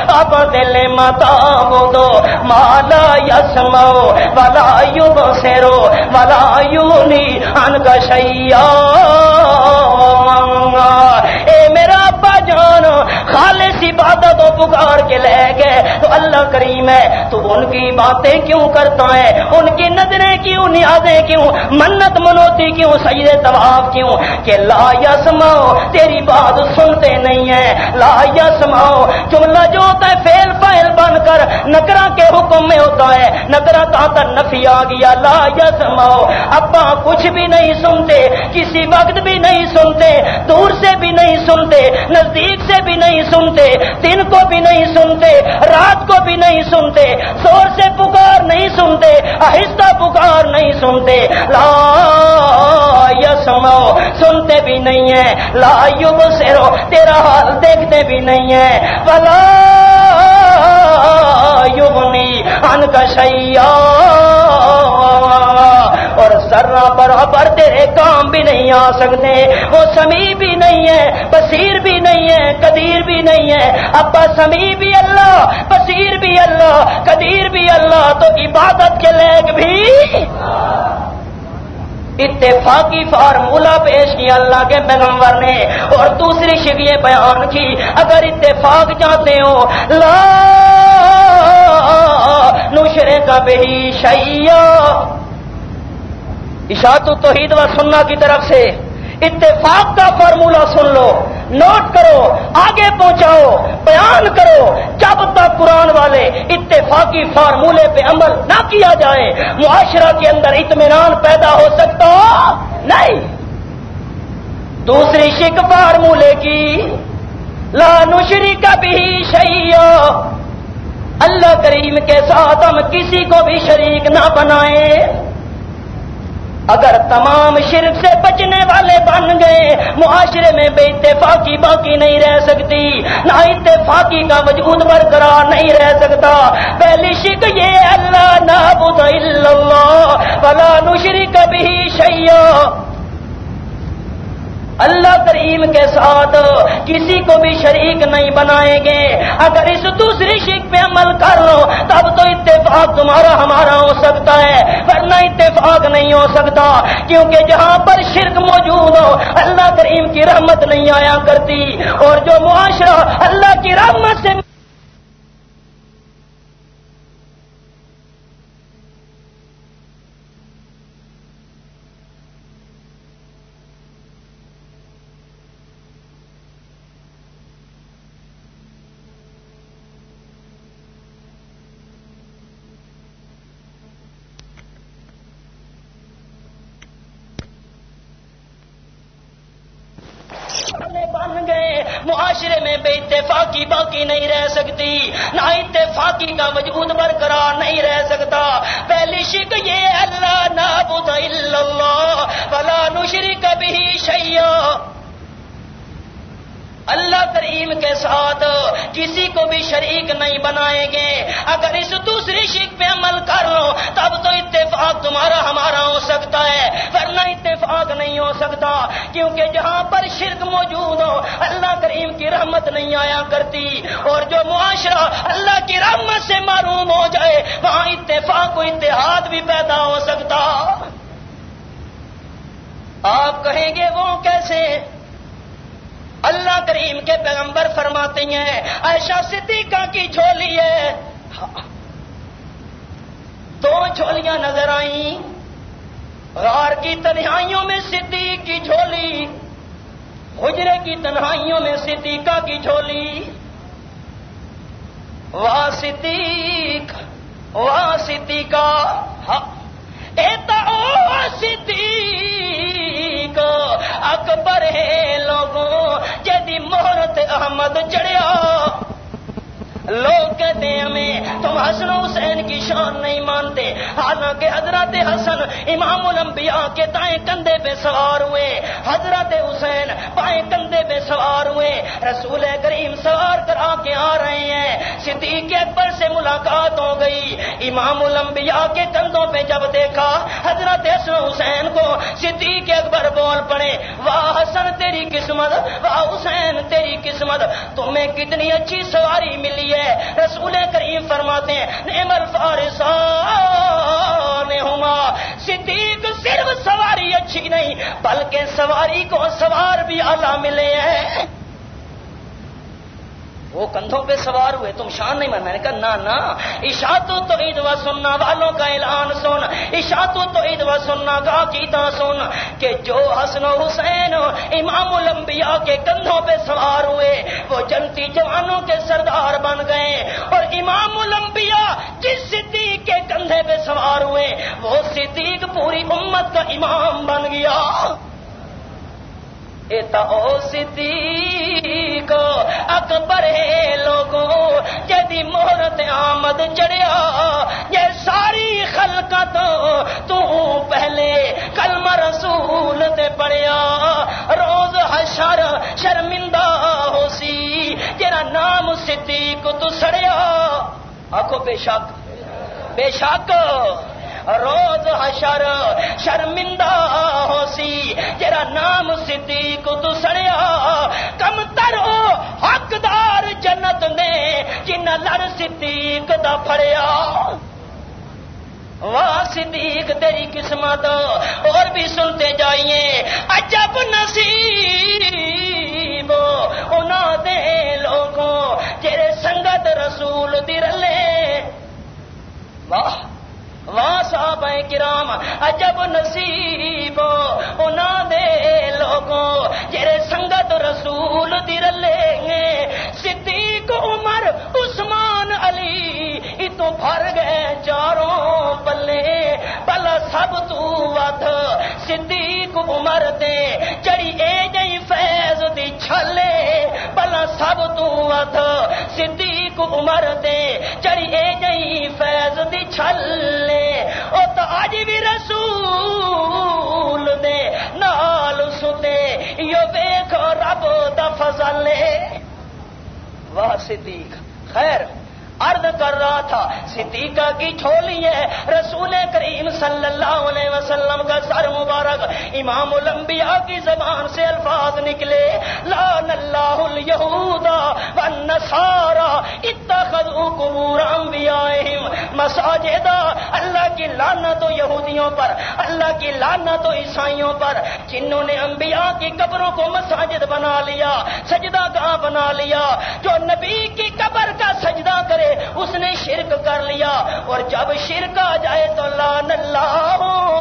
اب دل متا دو، مالا یسمو ولا یو سیرو ولا یونی، ان کا شیا اے میرا ابا جان خالص عبادت و پکار کے لے گئے۔ تو اللہ کریم ہے، تو ان کی باتیں کیوں کرتا ہے؟ ان کی نظریں کیوں نیازیں کیوں؟ منت منوتی کیوں؟ سید طواف کیوں؟ کہ لا یسماؤ تیری بات سنتے نہیں ہیں۔ لا یسماؤ جملہ جو ہوتا ہے فیل فائل بن کر نکرا کے حکم میں ہوتا ہے۔ نکرا کہاں تک نفی آ گیا۔ لا یسماؤ ابا کچھ بھی نہیں سنتے، کسی وقت بھی نہیں سنتے، دور سے بھی نہیں سنتے، نزدیک سے بھی نہیں سنتے۔ دن کو بھی نہیں سنتے، رات کو بھی نہیں سنتے، زور سے پکار نہیں سنتے، آہستہ پکار نہیں سنتے۔ لا یسمو سنتے بھی نہیں ہیں۔ لا یو سے تیرا حال دیکھتے بھی نہیں ہیں۔ بلا یغنی ان کا شیا اور سرا برابر تیرے کام بھی نہیں آ سکتے، وہ سمی بھی نہیں ہے، بصیر بھی نہیں ہے، قدیر بھی نہیں ہے۔ ابا سمی بھی اللہ، بصیر بھی اللہ، قدیر بھی اللہ، تو عبادت کے لیک بھی اتفاقی فارمولہ پیش کیا اللہ کے پیغمبر نے اور دوسری شکیے بیان کی۔ اگر اتفاق چاہتے ہو، لا نشرے کا بہی شیا اشاعت توحید و سننا کی طرف سے اتفاق کا فارمولہ سن لو۔ نوٹ کرو، آگے پہنچاؤ، بیان کرو۔ جب تک قرآن والے اتفاقی فارمولے پہ عمل نہ کیا جائے، معاشرہ کے اندر اطمینان پیدا ہو سکتا نہیں۔ دوسری شک فارمولے کی، لا نشری کا بھی شہی اللہ کریم کے ساتھ ہم کسی کو بھی شریک نہ بنائیں۔ اگر تمام شرک سے بچنے والے بن گئے، معاشرے میں بے اتفاقی باقی نہیں رہ سکتی، نہ اتفاقی کا وجود برقرار نہیں رہ سکتا۔ پہلی شک یہ اللہ نہ بلا نشری کبھی شیا اللہ کریم کے ساتھ کسی کو بھی شریک نہیں بنائیں گے۔ اگر اس دوسری شک پہ عمل کر لو، تب تو اتفاق تمہارا ہمارا ہو سکتا ہے۔ ورنہ اتفاق نہیں ہو سکتا، کیونکہ جہاں پر شرک موجود ہو، اللہ کریم کی رحمت نہیں آیا کرتی۔ اور جو معاشرہ اللہ کی رحمت سے معاشرے میں بے اتفاقی باقی نہیں رہ سکتی، نہ اتفاقی کا وجود برقرار نہیں رہ سکتا۔ پہلی شک یہ اللہ نہ اللہ بلا نشری کبھی شیا اللہ کریم کے ساتھ کسی کو بھی شریک نہیں بنائیں گے۔ اگر اس دوسری شک پہ عمل کر لو، تب تو اتفاق تمہارا ہمارا ہو سکتا ہے، ورنہ اتفاق نہیں ہو سکتا۔ کیونکہ جہاں پر شرک موجود ہو، اللہ کریم کی رحمت نہیں آیا کرتی۔ اور جو معاشرہ اللہ کی رحمت سے معروم ہو جائے، وہاں اتفاق و اتحاد بھی پیدا ہو سکتا۔ آپ کہیں گے وہ کیسے؟ اللہ کریم کے پیغمبر فرماتے ہیں ایشا صدیقہ کی جھولی ہے۔ دو جھولیاں نظر آئیں۔ غار کی تنہائیوں میں صدیق کی جھولی، حجرے کی تنہائیوں میں صدیقہ کی جھولی۔ واہ صدیق، واہ صدیقہ۔ ہاں۔ صدیق اکبر ہے لوگوں جدی مہرت احمد چڑھیا لوگ کہتے ہیں ہمیں، تم حسن حسین کی شان نہیں مانتے۔ حالانکہ حضرت حسن امام الانبیاء کے دائیں کندھے پہ سوار ہوئے۔ حضرت حسین بائیں کندھے پہ سوار ہوئے۔ رسول کریم سوار کر آ کے آ رہے ہیں۔ صدیق اکبر سے ملاقات ہو گئی۔ امام الانبیاء کے کندھوں پہ جب دیکھا حضرت حسن حسین کو، صدیق اکبر بول پڑے، واہ حسن، تیری قسمت، واہ حسین، تیری قسمت، تمہیں کتنی اچھی سواری ملی ہے۔ رسول کریم فرماتے ہیں، نعم الفارسان ہما صدیق صرف سواری اچھی نہیں، بلکہ سواری کو سوار بھی اعلیٰ ملے ہیں۔ وہ کندھوں پہ سوار ہوئے، تم شان نہیں من میں نے کہا، نہ اشاتو تو عید و سننا، والوں کا اعلان سن۔ اشاتو تو عید و سننا، کا کیتا سن کہ جو حسن و حسین امام الانبیاء کے کندھوں پہ سوار ہوئے، وہ جنتی جوانوں کے سردار بن گئے۔ اور امام الانبیاء جس صدیق کے کندھے پہ سوار ہوئے، وہ صدیق پوری امت کا امام بن گیا۔ صدیق، اکبر ہے لوگوں جدی مہرت آمد چڑھیا یہ ساری خلقت تو پہلے کلم رسول تے روز حشر شرمندہ ہو سی تیرا نام صدیق تو سڑیا آخو بے شک بے شک۔ روز حشر شرمندہ ہو سی تیرا نام صدیق تو سڑیا۔ کم تر ہو حقدار جنت نے جن لڑ صدیق دا پھڑیا۔ واہ صدیق، تیری قسمت، اور بھی سنتے جائیے۔ عجب نصیب انہوں دے لوگوں، تیرے سنگت رسول دی رلے۔ واہ! واہ صاحب کرام عجب نصیب انہوں دے لوگوں، جڑے سنگت رسول در لے گے۔ صدیق عمر، عثمان علی اتو بھر گئے چاروں پلے۔ پلا سب تو ود صدیق عمر دے۔ چڑی اے جئی فیض دی چھلے پلا سب تو ود صدیق عمر دے۔ چڑی اے جئی فیض دی چھلے، او آج بھی رسول دے نال ستے یو بیکھو رب دا فضلے واہ صدیق خیر۔ عرض کر رہا تھا، صدیقہ کی چھولی ہے، رسول کریم صلی اللہ علیہ وسلم کا سر مبارک امام الانبیاء کی زبان سے الفاظ نکلے۔ لان اللہ الہود والنصارى اتخذوا قبور انبیائهم۔ مساجدا اللہ کی لعنت و یہودیوں پر، اللہ کی لعنت و عیسائیوں پر، جنہوں نے انبیاء کی قبروں کو مساجد بنا لیا، سجدہ کہاں بنا لیا۔ جو نبی کی قبر کا سجدہ کرے اس نے شرک کر لیا اور جب شرک آ جائے تو لان اللہ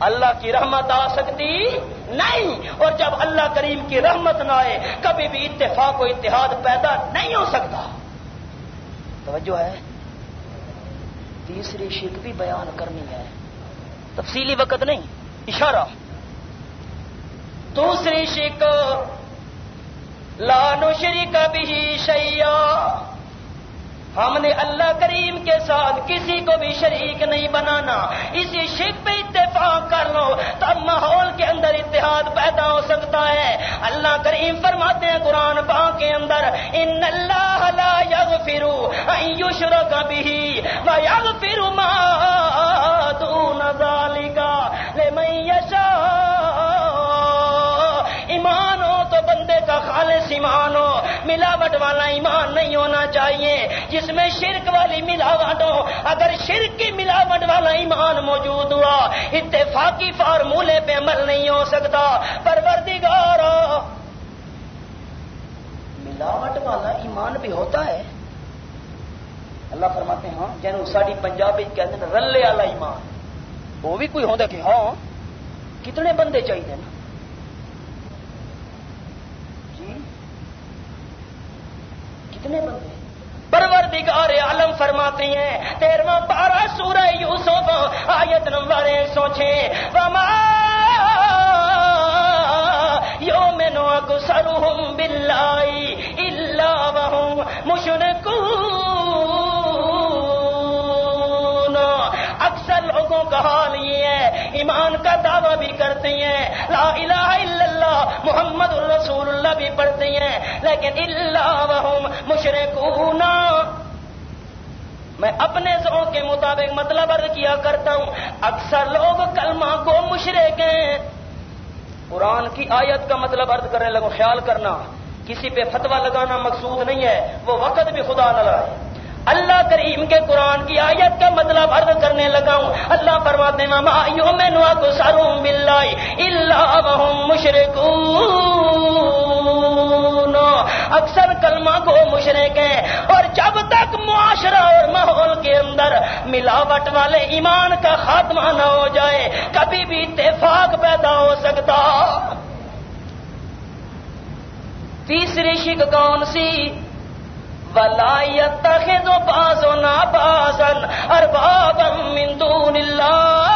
اللہ کی رحمت آ سکتی نہیں اور جب اللہ کریم کی رحمت نہ آئے، کبھی بھی اتفاق و اتحاد پیدا نہیں ہو سکتا۔ توجہ ہے۔ تیسری شرک بھی بیان کرنی ہے۔ تفصیلی وقت نہیں، اشارہ۔ دوسری شرک لانو شریک بھی شیا ہم نے اللہ کریم کے ساتھ کسی کو بھی شریک نہیں بنانا۔ اسی شک پہ اتفاق کر لو تب ماحول کے اندر اتحاد پیدا ہو سکتا ہے۔ اللہ کریم فرماتے ہیں قرآن پا کے اندر، ان اللہ لا یغفرو ان یشرک به و یغفر ما دون ذالک لمن یشاء خالص ایمان ہو ملاوٹ والا ایمان نہیں ہونا چاہیے۔ جس میں شرک والی ملاوٹ ہو اگر شرک کی ملاوٹ والا ایمان موجود ہوا، اتفاقی فارمولے پہ عمل نہیں ہو سکتا۔ پروردگار ملاوٹ والا ایمان بھی ہوتا ہے۔ اللہ فرماتے ہیں ہاں یعنی جن ساری پنجابی کہتے ہیں، رلے والا ایمان۔ وہ بھی کوئی ہوتا کہ ہاں کتنے بندے چاہیے نا کتنے بندے پروردگار عالم فرماتے ہیں، تیرواں پارہ سورہ یوسف، آیت نمبر ایک سو چھ، وما یوم اکثرهم باللہ الا وهم مشرکون۔ لوگوں کا حال یہ ہے۔ ایمان کا دعویٰ بھی کرتے ہیں۔ لا الہ الا اللہ، محمد الرسول اللہ بھی پڑھتے ہیں۔ لیکن اللہ وہم مشرکون۔ میں اپنے ذوق کے مطابق مطلب عرض کیا کرتا ہوں۔ اکثر لوگ کلمہ کو مشرق ہیں۔ قرآن کی آیت کا مطلب عرض کرنے لگو خیال کرنا۔ کسی پہ فتوا لگانا مقصود نہیں ہے۔ وہ وقت بھی خدا نہ لائے اللہ کریم کے قرآن کی آیت کا مطلب عرض کرنے لگا ہوں۔ اللہ فرماتے ماما میں نوا کو ساروں مل اللہ مشرقون اکثر کلمہ کو مشرق ہیں۔ اور جب تک معاشرہ اور ماحول کے اندر ملاوٹ والے ایمان کا خاتمہ نہ ہو جائے، کبھی بھی اتفاق پیدا ہو سکتا۔ تیسری شک کون سی؟ ولایت تخذ بعضنا اربابا من دون اللہ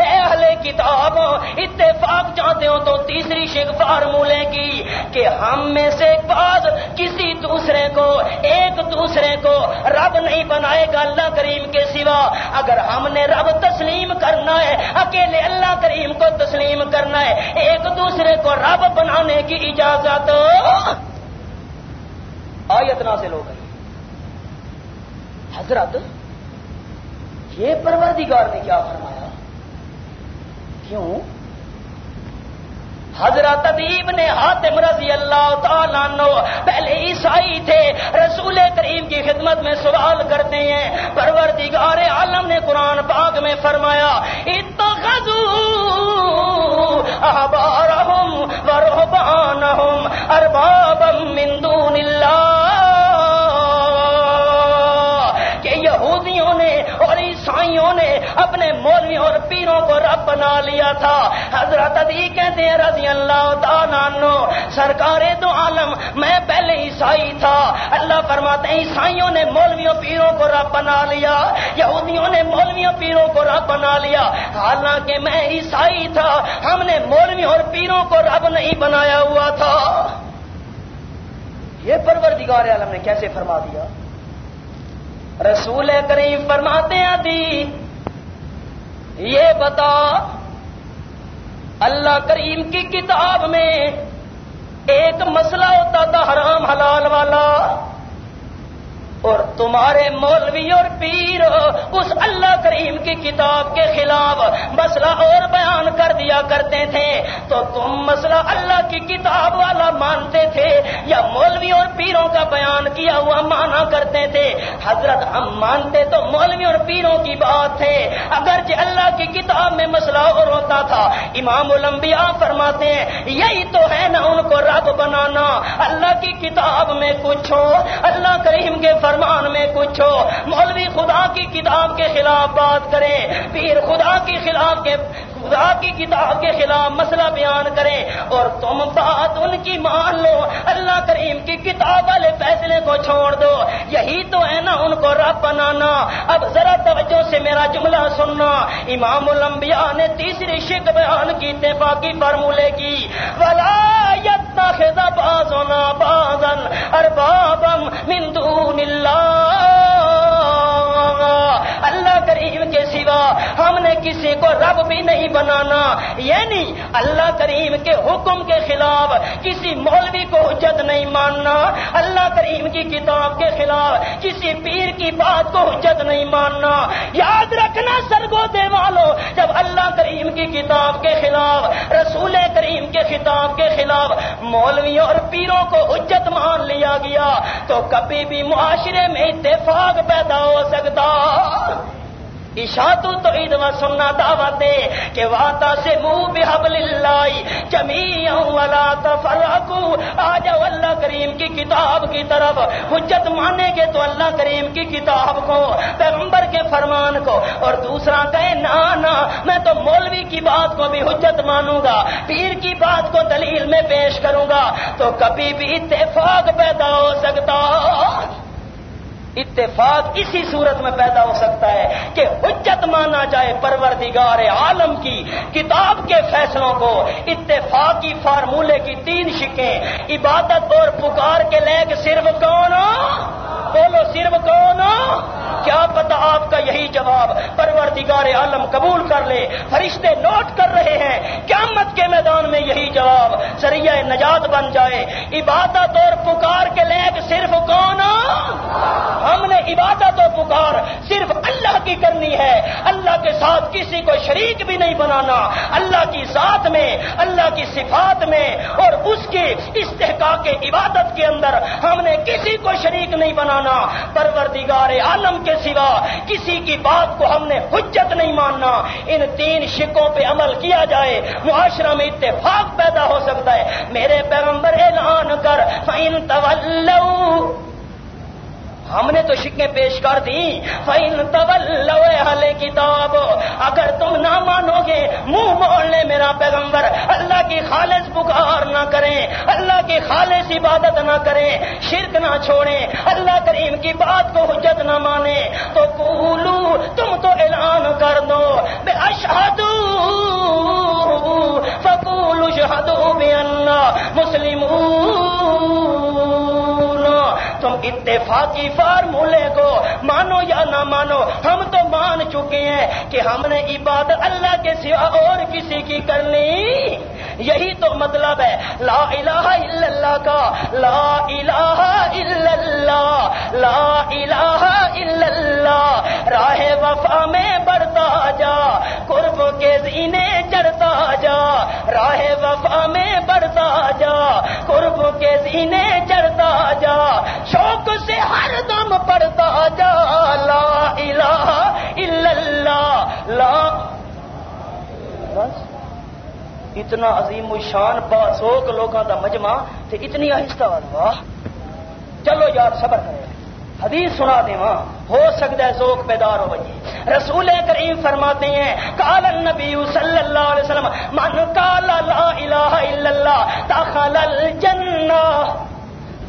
اے اہل کتاب، اتفاق چاہتے ہو تو تیسری شک فارمولے کی کہ ہم میں سے بعض کسی دوسرے کو، ایک دوسرے کو رب نہیں بنائے گا اللہ کریم کے سوا۔ اگر ہم نے رب تسلیم کرنا ہے، اکیلے اللہ کریم کو تسلیم کرنا ہے، ایک دوسرے کو رب بنانے کی اجازت آیت نازل ہو گئی۔ حضرت یہ پروردگار نے کیا فرمایا؟ کیوں؟ حضرت ادیب نے حاتم رضی اللہ تعالیٰ نو پہلے عیسائی تھے، رسول کریم کی خدمت میں سوال کرتے ہیں۔ پروردگار عالم نے قرآن پاک میں فرمایا، اتخذوا احبارهم ورهبانهم اربابا من دون اللہ۔ عیسائیوں نے اپنے مولویوں اور پیروں کو رب بنا لیا تھا۔ حضرت ادی کہتے ہیں رضی اللہ تعالیٰ سرکار دو عالم، میں پہلے عیسائی تھا۔ اللہ فرماتے ہیں، عیسائیوں نے مولویوں پیروں کو رب بنا لیا، یہودیوں نے مولویوں پیروں کو رب بنا لیا۔ حالانکہ میں عیسائی تھا، ہم نے مولویوں اور پیروں کو رب نہیں بنایا ہوا تھا۔ یہ پروردگار عالم نے کیسے فرما دیا؟ رسول کریم فرماتے ہیں دی، یہ بتا، اللہ کریم کی کتاب میں ایک مسئلہ ہوتا تھا حرام حلال والا۔ اور تمہارے مولوی اور پیر، اس اللہ کریم کی کتاب کے خلاف مسئلہ اور بیان کر دیا کرتے تھے۔ تو تم مسئلہ اللہ کی کتاب والا مانتے تھے یا مولوی اور پیروں کا بیان کیا ہوا مانا کرتے تھے؟ حضرت ہم مانتے تو مولوی اور پیروں کی بات تھے اگر اللہ کی کتاب میں مسئلہ اور ہوتا تھا، امام الانبیاء فرماتے ہیں، یہی تو ہے نا ان کو رب بنانا۔ اللہ کی کتاب میں کچھ ہو اللہ کریم کے فر فرمان میں کچھ ہو مولوی خدا کی کتاب کے خلاف بات کریں، پیر خدا کے خلاف کے خدا کی کتاب کے خلاف مسئلہ بیان کریں اور تم بات ان کی مان لو۔ اللہ کریم کی کتاب والے فیصلے کو چھوڑ دو۔ یہی تو ہے نا ان کو رب بنانا۔ اب ذرا توجہ سے میرا جملہ سننا۔ امام الانبیاء نے تیسری شک بیان کی، اتفاقی فارمولے کی۔ ولا باز ہونا بازن اربابم من دون اللہ اللہ کریم سوا ہم نے کسی کو رب بھی نہیں بنانا۔ یعنی اللہ کریم کے حکم کے خلاف کسی مولوی کو حجت نہیں ماننا۔ اللہ کریم کی کتاب کے خلاف کسی پیر کی بات کو حجت نہیں ماننا۔ یاد رکھنا سرگو دے والو، جب اللہ کریم کی کتاب کے خلاف، رسول کریم کے خطاب کے خلاف مولویوں اور پیروں کو حجت مان لیا گیا، تو کبھی بھی معاشرے میں اتفاق پیدا ہو سکتا۔ اشاتو تو عید و سننا دعوت کہ واتا سے منہ بحبل اللہ جمی ولا تفرقو۔ آ جاؤ اللہ کریم کی کتاب کی طرف۔ حجت مانے گے تو اللہ کریم کی کتاب کو، پیغمبر کے فرمان کو۔ اور دوسرا کہے، نا نا، میں تو مولوی کی بات کو بھی حجت مانوں گا، پیر کی بات کو دلیل میں پیش کروں گا۔ تو کبھی بھی اتفاق پیدا ہو سکتا۔ اتفاق اسی صورت میں پیدا ہو سکتا ہے کہ حجت مانا جائے پروردگار عالم کی، کتاب کے فیصلوں کو، اتفاقی فارمولے کی تین شکیں، عبادت اور پکار کے لے صرف کون بولو صرف کون کیا پتا آپ کا یہی جواب پروردگار عالم قبول کر لے، فرشتے نوٹ کر رہے ہیں، قیامت کے میدان میں یہی جواب سریہ نجات بن جائے۔ عبادت اور پکار کے لے کے صرف کون؟ ہم نے عبادت و پکار صرف اللہ کی کرنی ہے۔ اللہ کے ساتھ کسی کو شریک بھی نہیں بنانا۔ اللہ کی ذات میں، اللہ کی صفات میں اور اس کے استحقاق عبادت کے اندر ہم نے کسی کو شریک نہیں بنانا۔ پروردگار عالم کے سوا کسی کی بات کو ہم نے حجت نہیں ماننا۔ ان تین شکوں پہ عمل کیا جائے، معاشرہ میں اتفاق پیدا ہو سکتا ہے۔ میرے پیغمبر اعلان کر، فَإن طلو ہم نے تو شکیں پیش کر دی۔ فائن طول کتاب، اگر تم نہ مانو گے، منہ موڑ لے میرا پیغمبر۔ اللہ کی خالص پکار نہ کریں، اللہ کی خالص عبادت نہ کریں، شرک نہ چھوڑیں۔ اللہ کریم کی بات کو حجت نہ مانے تو کولو تم تو اعلان کر دو۔ بے اشہدو فکول شہدو بے اللہ مسلم تم اتفاقی فارمولے کو مانو یا نہ مانو، ہم تو مان چکے ہیں کہ ہم نے عبادت اللہ کے سوا اور کسی کی کرنی۔ یہی تو مطلب ہے لا الہ الا اللہ کا لا الہ الا اللہ لا الہ الا اللہ راہ وفا میں بڑھتا جا قرب کے زینے چڑھتا جا راہ وفا میں بڑھتا جا قرب کے زینے چڑھتا جا شوق سے ہر دم پڑھتا جا لا الہ الا اللہ لا اتنا عظیم و الشان باسوک لوگوں کا مجمع تے اتنی آہستہ واہ۔ چلو یار، صبر کرے حدیث سنا دے ہو سکتا ہے ذوق پیدار ہو بھائی رسول کریم فرماتے ہیں کال النبی صلی اللہ علیہ وسلم، من کال لا الہ الا اللہ دخل الجنہ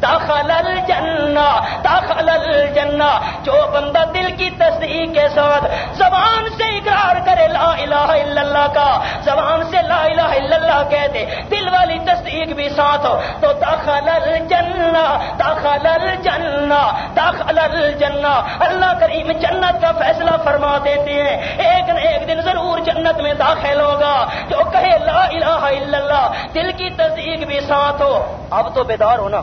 داخل الجنہ داخل الجنہ۔ جو بندہ دل کی تصدیق کے ساتھ زبان سے اقرار کرے لا الہ الا اللہ کا، زبان سے لا الہ الا اللہ کہہ دے دل والی تصدیق بھی ساتھ ہو۔ تو داخل الجنہ داخل الجنہ داخل الجنہ۔ اللہ کریم جنت کا فیصلہ فرما دیتے ہیں۔ ایک نہ ایک دن ضرور جنت میں داخل ہوگا۔ جو کہے لا الہ الا اللہ، دل کی تصدیق بھی ساتھ ہو۔ اب تو بیدار ہونا۔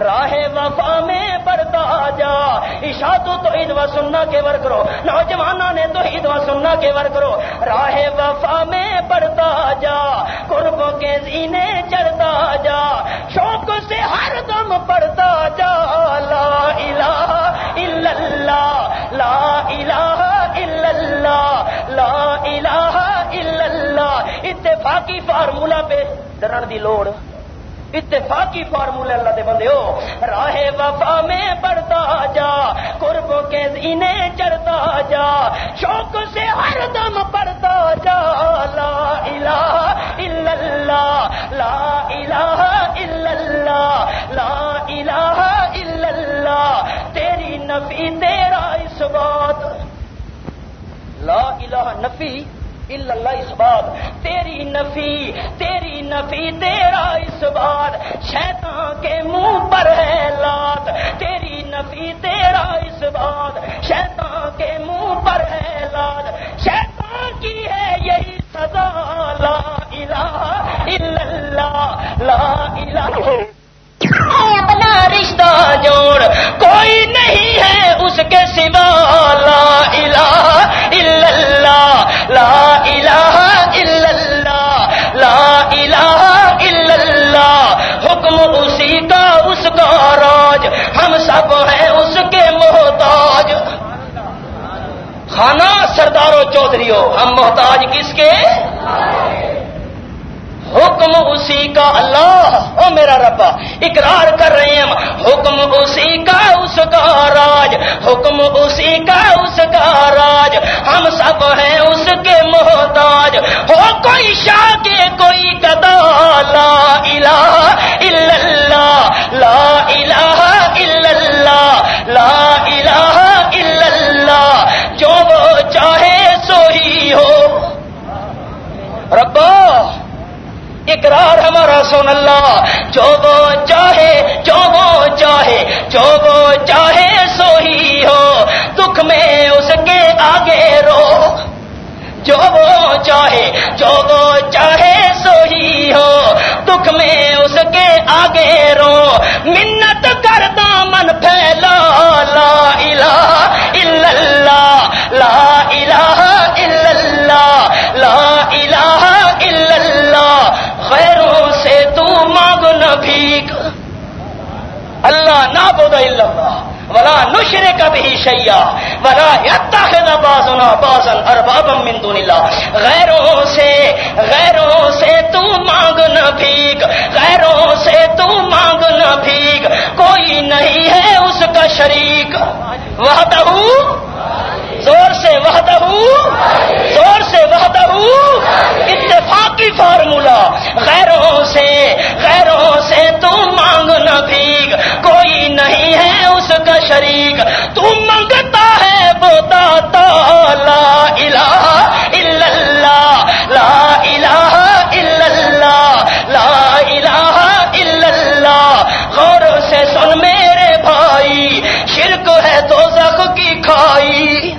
راہ وفا میں بڑھتا جا۔ عشا تو عید و سننا کے ور کرو۔ نوجوانوں نے تو عید و سننا کے ور کرو۔ راہ وفا میں بڑھتا جا۔ قربوں کے زینے چڑھتا جا۔ شوق سے ہر دم پڑھتا جا۔ لا الہ الا اللہ۔ لا الہ الا اللہ۔ لا الہ الا اللہ۔ اتفاقی فارمولا پہ ڈرن دی لوڑ۔ اتفاقی فارمولہ اللہ دے بندے ہو۔ راہ وفا میں بڑھتا جا، قربوں کے زینے چڑھتا جا۔ شوق سے ہر دم پڑھتا جا۔ لا الہ الا اللہ، لا الہ الا اللہ، لا الہ الا اللہ۔ تیری نفی، تیرا اس بات۔ لا الہ نفی اللہ اس بات، تیری نفی تیری نفی، تیرا اس بات، شیطان کے منہ پر ہے لات۔ تیری نفی، تیرا اس بات، شیطان کے منہ پر ہے لات۔ شیطان کی ہے یہی سزا، لا الہ الا اللہ، لا الہ اپنا رشتہ جوڑ، کوئی نہیں ہے اس کے سوا، لا الہ الا اللہ، لا خانہ سرداروں چودھریوں ہم محتاج کس کے؟ حکم اسی کا اللہ، او میرا ربا اقرار کر رہے ہیں حکم اسی کا، اس کا راج۔ حکم اسی کا، اس کا راج۔ ہم سب ہیں اس کے محتاج۔ ہو کوئی شاہ کے کوئی گدا، لا الہ الا اللہ، لا الہ الا اللہ، لا ہو۔ ربا، اقرار ہمارا سن اللہ۔ جو وہ چاہے، جو وہ چاہے، جو وہ چاہے سو ہی ہو۔ دکھ میں اس کے آگے رو۔ جو وہ چاہے، جو اللہ نابود اللہ ولا نشرے کبھی بھی شیا ولا بازنا بعضنا بعضا اربابا من دون اللہ غیروں سے غیروں سے تو مانگ نہ بھیگ غیروں سے تو مانگ نہ بھیک کوئی نہیں ہے اس کا شریک۔ وحدہ زور سے وحدہ زور سے وحدہ اتفاقی فارمولا۔ غیروں سے غیروں سے تم مانگ نہ بھیگ، کوئی نہیں ہے اس کا شریک۔ تم منگتا ہے وہ داتا، لا الہ الا اللہ، لا الہ الا اللہ، لا الہ الا اللہ۔ غور سے سن میرے بھائی، شرک ہے تو کی کھائی۔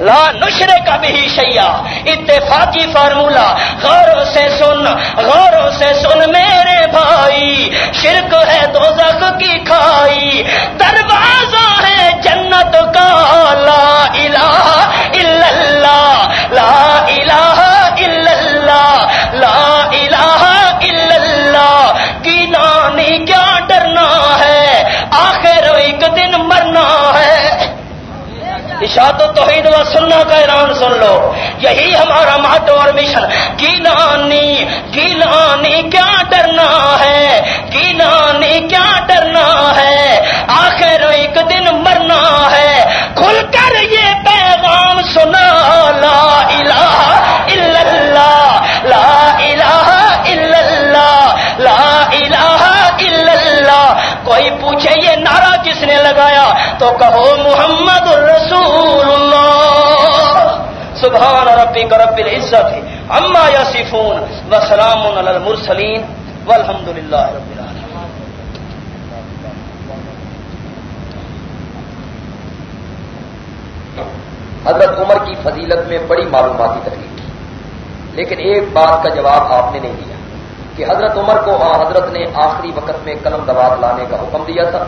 لا نشرے کا بھی شیا اتفاقی فارمولا غوروں سے سن غوروں سے سن میرے بھائی، شرک ہے دو کی کھائی، دروازہ ہے جنت کا، لا الہ الا اللہ۔ اشاعت و توحید و سننا کا اعلان سن لو۔ یہی ہمارا مہتو اور مشن گیلانی گیلانی کیا ڈرنا ہے؟ گیلانی سبحان ربی رب العزت اما یاسفون وسلام علی المرسلین والحمد للہ حضرت عمر کی فضیلت میں بڑی معلوماتی تقریب تھی لیکن ایک بات کا جواب آپ نے نہیں دیا کہ حضرت عمر کو حضرت نے آخری وقت میں قلم دوات لانے کا حکم دیا تھا،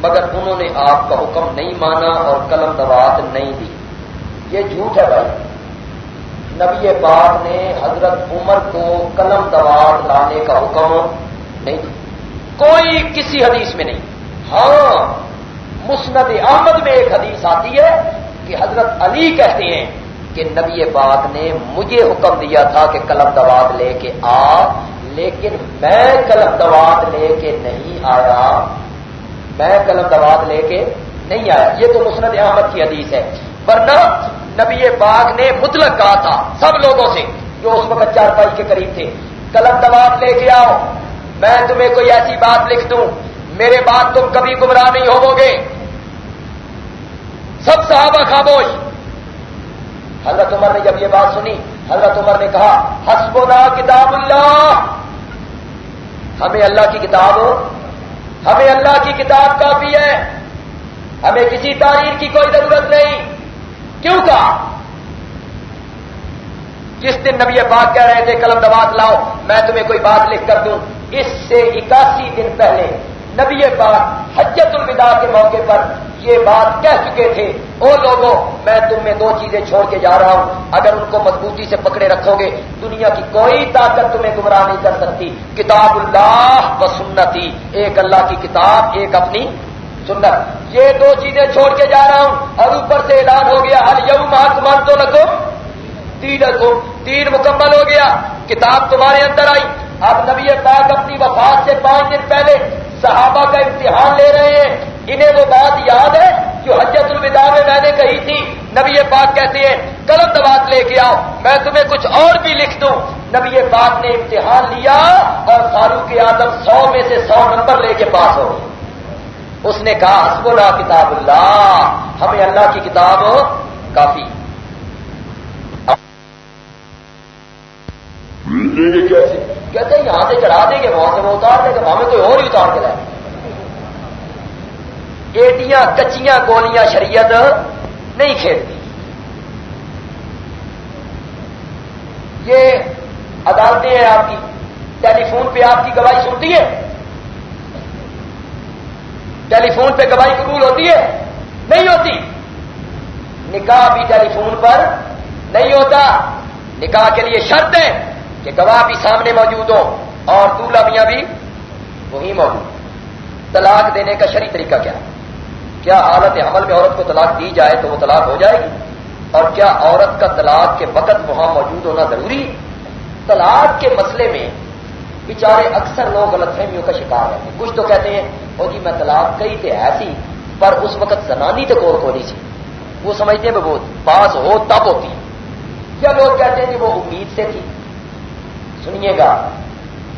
مگر انہوں نے آپ کا حکم نہیں مانا اور قلم دوات نہیں دی۔ یہ جھوٹ ہے بھائی۔ نبی پاک نے حضرت عمر کو قلم دوات لانے کا حکم نہیں کوئی کسی حدیث میں نہیں۔ ہاں مسند احمد میں ایک حدیث آتی ہے کہ حضرت علی کہتے ہیں کہ نبی پاک نے مجھے حکم دیا تھا کہ قلم دوات لے کے آ لیکن میں قلم دوات لے کے نہیں آیا۔ میں قلم دوات لے کے نہیں آیا۔ یہ تو مسند احمد کی حدیث ہے۔ ورنہ نبی پاک نے مطلق کہا تھا سب لوگوں سے جو اس وقت چار پائی کے قریب تھے۔ قلم دوات لے کے آؤ۔ میں تمہیں کوئی ایسی بات لکھ دوں۔ میرے بات تم کبھی گمراہ نہیں ہوو گے سب صحابہ خاموش۔ حضرت عمر نے جب یہ بات سنی، حضرت عمر نے کہا، حسبنا کتاب اللہ۔ ہمیں اللہ کی کتاب ہو ہمیں اللہ کی کتاب کافی ہے۔ ہمیں کسی تاریخ کی کوئی ضرورت نہیں۔ کیوں کہا؟ جس دن نبی پاک کہہ رہے تھے، قلم دبات لاؤ، میں تمہیں کوئی بات لکھ کر دوں۔ اس سے اکاسی دن پہلے نبی پاک حجت الوداع کے موقع پر یہ بات کہہ چکے تھے، او لوگوں، میں تم میں دو چیزیں چھوڑ کے جا رہا ہوں۔ اگر ان کو مضبوطی سے پکڑے رکھو گے، دنیا کی کوئی طاقت تمہیں گمراہ نہیں کر سکتی۔ کتاب اللہ و سنتی، ایک اللہ کی کتاب، ایک اپنی سنت۔ یہ دو چیزیں چھوڑ کے جا رہا ہوں، اور اوپر سے اعلان ہو گیا، ہر یو مان تو لگو۔ تین تین مکمل ہو گیا، کتاب تمہارے اندر آئی۔ اب نبی پاک اپنی وفات سے پانچ دن پہلے صحابہ کا امتحان لے رہے ہیں۔ انہیں وہ بات یاد ہے جو حجت الوداع میں میں نے کہی تھی۔ نبی پاک کہتے ہیں، قلم دبات لے کے آؤ، میں تمہیں کچھ اور بھی لکھ دوں۔ نبی پاک نے امتحان لیا اور فاروق اعظم سو میں سے سو نمبر لے کے پاس ہو اس نے کہا حسب اللہ کتاب اللہ. ہمیں اللہ کی کتاب کافی۔ کہتے ہیں، یہاں سے چڑھا دیں گے، وہاں سے وہ اتار دیں گے، وہاں میں کوئی اور ہی اتار کے لائے۔ ایٹیاں کچیاں گولیاں شریعت نہیں کھیلتی۔ یہ عدالتیں ہیں آپ کی، ٹیلی فون پہ آپ کی گواہی سنتی ہے؟ ٹیلی فون پہ گواہی قبول ہوتی ہے؟ نہیں ہوتی۔ نکاح بھی ٹیلی فون پر نہیں ہوتا۔ نکاح کے لیے شرط ہے کہ گواہ بھی سامنے موجود ہو اور دولہا میاں بھی وہی موجود۔ طلاق دینے کا شری طریقہ کیا؟ ہے کیا حالت عمل میں عورت کو طلاق دی جائے تو وہ طلاق ہو جائے گی؟ اور کیا عورت کا طلاق کے وقت وہاں موجود ہونا ضروری؟ طلاق کے مسئلے میں بیچارے اکثر لوگ غلط فہمیوں کا شکار ہیں۔ کچھ تو کہتے ہیں وہ جی میں طلاق کئی تھے ایسی پر اس وقت زنانی تو کور کھولی تھی وہ سمجھتے ہیں وہ پاس ہو، تب ہوتی یا لوگ کہتے ہیں کہ وہ امید سے تھی؟ سنیے گا،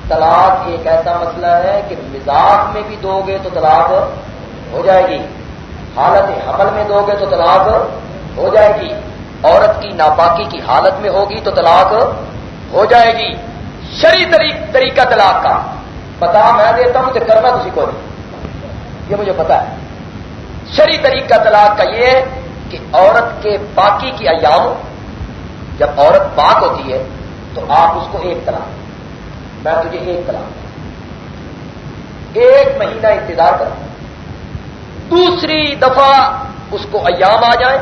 طلاق ایک ایسا مسئلہ ہے کہ مزاج میں بھی دو گے تو طلاق ہو جائے گی۔ حالت حمل میں دو گے تو طلاق ہو جائے گی۔ عورت کی ناپاکی کی حالت میں ہوگی تو طلاق ہو جائے گی۔ شری طریقہ طلاق کا۔ پتا میں دیتا ہوں کہ کرنا کسی کو نہیں۔ یہ مجھے پتا ہے۔ شری طریقہ طلاق کا یہ کہ عورت کے باقی کی ایام، جب عورت پاک ہوتی ہے، تو آپ اس کو ایک طلاق۔ میں تجھے ایک طلاق۔ ایک مہینہ انتظار کروں دوسری دفعہ اس کو ایام آ جائے۔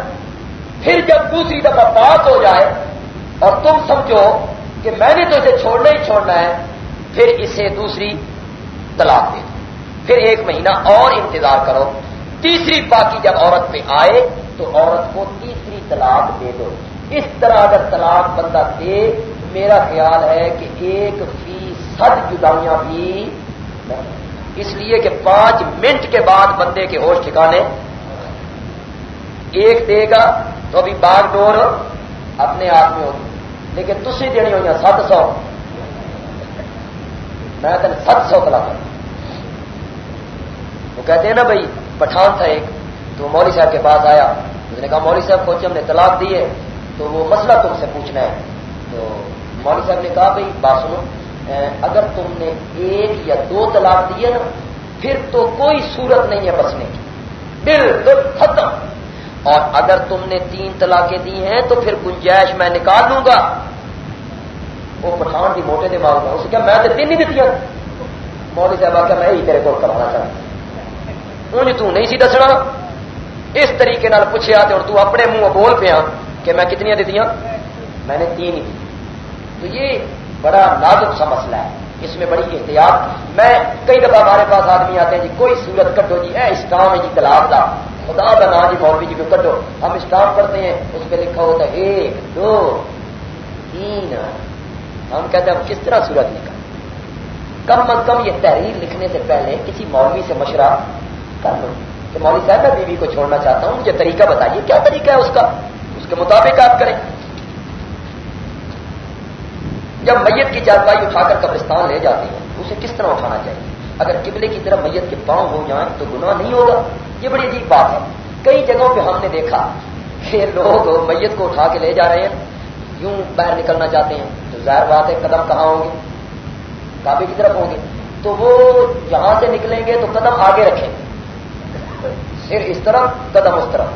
پھر جب دوسری دفعہ پاک ہو جائے اور تم سمجھو کہ میں نے تو اسے چھوڑنا ہی چھوڑنا ہے، پھر اسے دوسری طلاق دے دو۔ پھر ایک مہینہ اور انتظار کرو۔ تیسری پاکی جب عورت پہ آئے، تو عورت کو تیسری طلاق دے دو۔ اس طرح اگر طلاق بندہ دے میرا خیال ہے کہ ایک فیصد جدائیاں بھی اس لیے کہ پانچ منٹ کے بعد بندے کے ہوش ٹھکانے۔ ایک دے گا تو ابھی باغ ڈور، اپنے آپ میں ہوگی لیکن تھی دینی ہوئی سات سو۔ میں تین سات سو کلا وہ کہتے ہیں نا بھائی، پٹھان تھا ایک، تو مولوی صاحب کے پاس آیا۔ اس نے کہا، مولوی صاحب کو ہم نے طلاق دی ہے، تو وہ مسئلہ تم سے پوچھنا ہے۔ تو مولوی صاحب نے کہا، بھائی، بات سنو۔ اگر تم نے ایک یا دو طلاق دیے نا، پھر تو کوئی صورت نہیں ہے بسنے کی۔ بالکل ختم۔ اور اگر تم نے تین طلاقیں دی ہیں تو پھر گنجائش میں نکال لوں گا۔ وہ پٹھان کی موٹے دماغ میں اسے کیا میں تو تین ہی دیتی ہوں مودی صاحب میں ہی تیرے کو کروانا چاہتا انج تو نہیں سی دسنا۔ اس طریقے نال پوچھا تو تو اپنے منہ بول پیا کہ میں کتنی دیتی میں نے تین ہی دی تو یہ بڑا نازک سا مسئلہ ہے۔ اس میں بڑی احتیاط۔ میں کئی دفعہ ہمارے پاس آدمی آتے ہیں جی کوئی سورت کٹو جی اے اسٹام ہے جی تلاب دا۔ خدا کا نام جی مولوی جی کو کٹو ہم اسٹام کرتے ہیں، اس پہ لکھا ہوتا ہے، ایک، دو، تین۔ ہم کہتے ہیں، ہم کس طرح سورت لکھا؟ کم از کم یہ تحریر لکھنے سے پہلے کسی مولوی سے مشورہ کر لو۔ کہ مولوی صاحب، میں بیوی کو چھوڑنا چاہتا ہوں، مجھے طریقہ بتائیے، کیا طریقہ ہے اس کا؟ اس کے مطابق آپ کریں۔ جب میت کی چارپائی اٹھا کر قبرستان لے جاتے ہیں، اسے کس طرح اٹھانا چاہیے؟ اگر قبلے کی طرف میت کے پاؤں ہو جائیں تو گناہ نہیں ہوگا۔ یہ بڑی عجیب بات ہے۔ کئی جگہوں پہ ہم نے دیکھا کہ لوگ میت کو اٹھا کے لے جا رہے ہیں۔ یوں باہر نکلنا چاہتے ہیں۔ تو ظاہر بات ہے، قدم کہاں ہوں گے؟ کعبے کی طرف ہوں گے۔ تو وہ جہاں سے نکلیں گے تو قدم آگے رکھیں۔ گے پھر اس طرف قدم اس طرف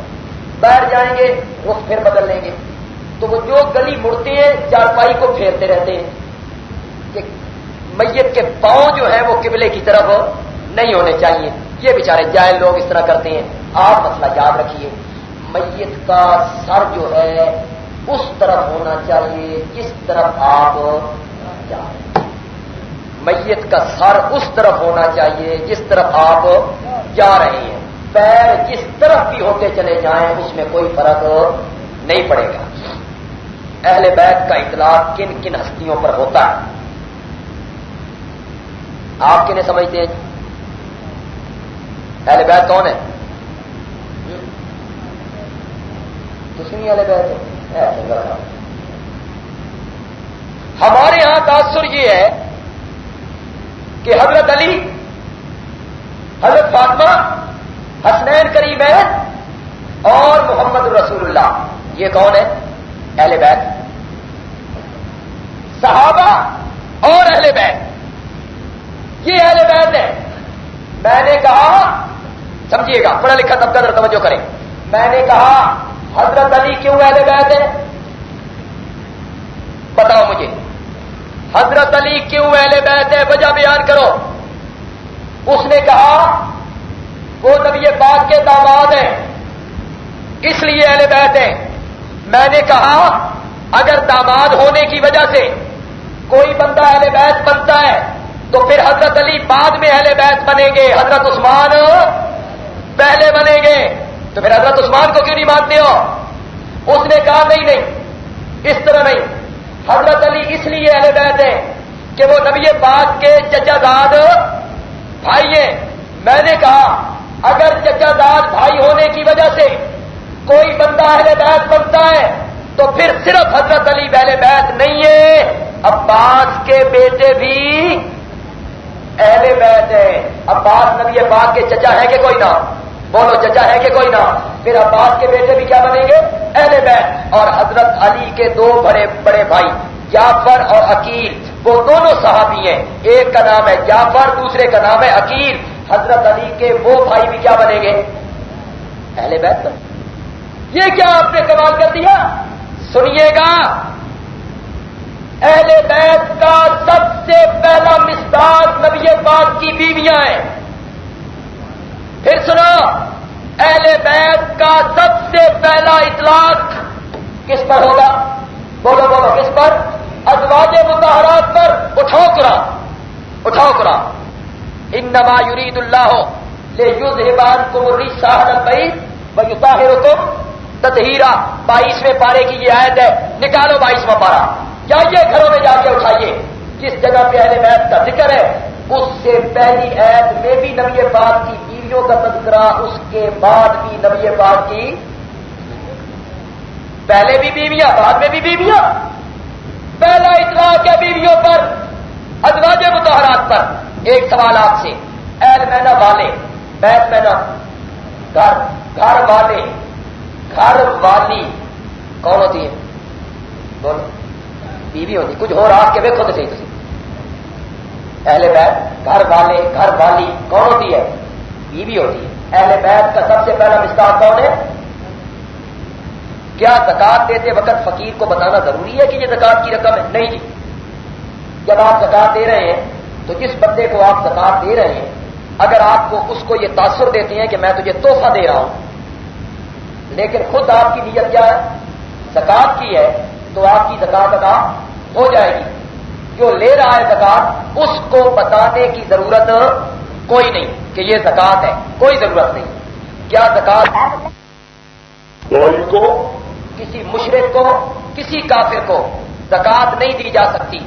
باہر جائیں گے، رخ پھر بدل لیں گے۔ تو وہ جو گلی مڑتے ہیں، چارپائی کو پھیرتے رہتے ہیں۔ کہ میت کے پاؤں جو ہے وہ قبلے کی طرف نہیں ہونے چاہیے۔ یہ بیچارے جائل لوگ اس طرح کرتے ہیں۔ آپ مسئلہ یاد رکھیے، میت کا سر جو ہے، اس طرف ہونا چاہیے، جس طرف آپ جا میت کا سر اس طرف ہونا چاہیے، جس طرف آپ جا رہے ہیں۔ پیر جس طرف بھی ہوتے چلے جائیں، اس میں کوئی فرق نہیں پڑے گا۔ اہل بیت کا اطلاق کن کن ہستیوں پر ہوتا ہے؟ آپ کنہیں سمجھتے ہیں؟ اہل بیت کون ہے نہیں اہل بیت ہمارے یہاں تاثر یہ ہے کہ حضرت علی، حضرت فاطمہ، حسنین کریم ہے اور محمد رسول اللہ۔ یہ کون ہے اہل بیت۔ صحابہ اور اہل بیت۔ یہ اہل بیت ہے میں نے کہا سمجھیے گا، پڑھا لکھا طبقہ در توجہ کریں۔ میں نے کہا، حضرت علی کیوں اہل بیت ہے بتاؤ مجھے۔ حضرت علی کیوں اہل بیت ہے وجہ بیان کرو۔ اس نے کہا، وہ نبی پاک کے داماد ہیں، اس لیے اہل بیت ہیں۔ میں نے کہا، اگر داماد ہونے کی وجہ سے کوئی بندہ اہل بیت بنتا ہے، تو پھر حضرت علی بعد میں اہل بیت بنیں گے۔ حضرت عثمان پہلے بنیں گے تو پھر حضرت عثمان کو کیوں نہیں مانتے ہو؟ اس نے کہا، نہیں نہیں، اس طرح نہیں۔ حضرت علی اس لیے اہل بیت ہے کہ وہ نبی پاک کے چچا داد بھائی ہیں۔ میں نے کہا، اگر چچا داد بھائی ہونے کی وجہ سے کوئی بندہ اہل بیت بنتا ہے، تو پھر صرف حضرت علی پہلے بیت نہیں ہے۔ عباس کے بیٹے بھی اہل بیت ہیں عباس نبی پاک کے چچا ہے کہ کوئی نہ۔ بولو چچا ہے کہ کوئی نہ۔ پھر عباس کے بیٹے بھی کیا بنیں گے؟ اہل بیت۔ اور حضرت علی کے دو بڑے بڑے بھائی، جعفر اور عقیل۔ وہ دونوں صحابی ہیں۔ ایک کا نام ہے جعفر، دوسرے کا نام ہے عقیل۔ حضرت علی کے وہ بھائی بھی کیا بنیں گے؟ اہل بیت یہ کیا آپ نے کمال کر دیا؟ سنیے گا۔ اہل بیت کا سب سے پہلا مستاق نبی پاک کی بیویاں ہیں۔ پھر سنو، اہل بیت کا سب سے پہلا اطلاق کس پر ہوگا؟ بولو بولو، کس پر؟ ازواج متحرات پر۔ اٹھاؤ کرا کرا۔ ان نما اللہ ہو لے یوز ہبان کو ساحل بھائی بھائی طاہر تم تطہیرا۔ بائیسویں پارے کی یہ آیت ہے۔ نکالو بائیسواں پارا جائیے گھروں میں جا کے اٹھائیے۔ جس جگہ پہ اہل بیت کا ذکر ہے، اس سے پہلی عید میں بھی نبی پاک کی بیویوں کا تذکرہ، اس کے بعد بھی نبی پاک کی۔ پہلے بھی بیویاں، بعد میں بھی بیویاں۔ پہلا اطلاع کیا بیویوں پر ادواج متحرات پر، ایک سوال آپ سے ایل مینا والے بیت مینا گھر گھر والے، گھر والی، کون ہوتی ہے؟ بولو۔ بیوی ہوتی، کچھ ہو رہا کے ویکو تو صحیح تھی اہل بیت، گھر والے، گھر والی، کون ہوتی ہے؟ بیوی ہوتی ہے۔ اہل بیت کا سب سے پہلا مستاق کون ہے؟ کیا زکات دیتے وقت فقیر کو بتانا ضروری ہے کہ یہ زکات کی رقم ہے؟ نہیں جی۔ جب آپ زکات دے رہے ہیں، تو جس بندے کو آپ زکات دے رہے ہیں، اگر آپ کو اس کو یہ تاثر دیتے ہیں کہ میں تجھے تحفہ دے رہا ہوں، لیکن خود آپ کی نیت کیا ہے؟ زکات کی ہے تو آپ کی زکات ادا ہو جائے گی۔ جو لے رہا ہے زکات اس کو بتانے کی ضرورت کوئی نہیں کہ یہ زکات ہے کوئی ضرورت نہیں۔ کیا زکات کو؟ کسی مشرق کو کسی کافر کو زکات نہیں دی جا سکتی۔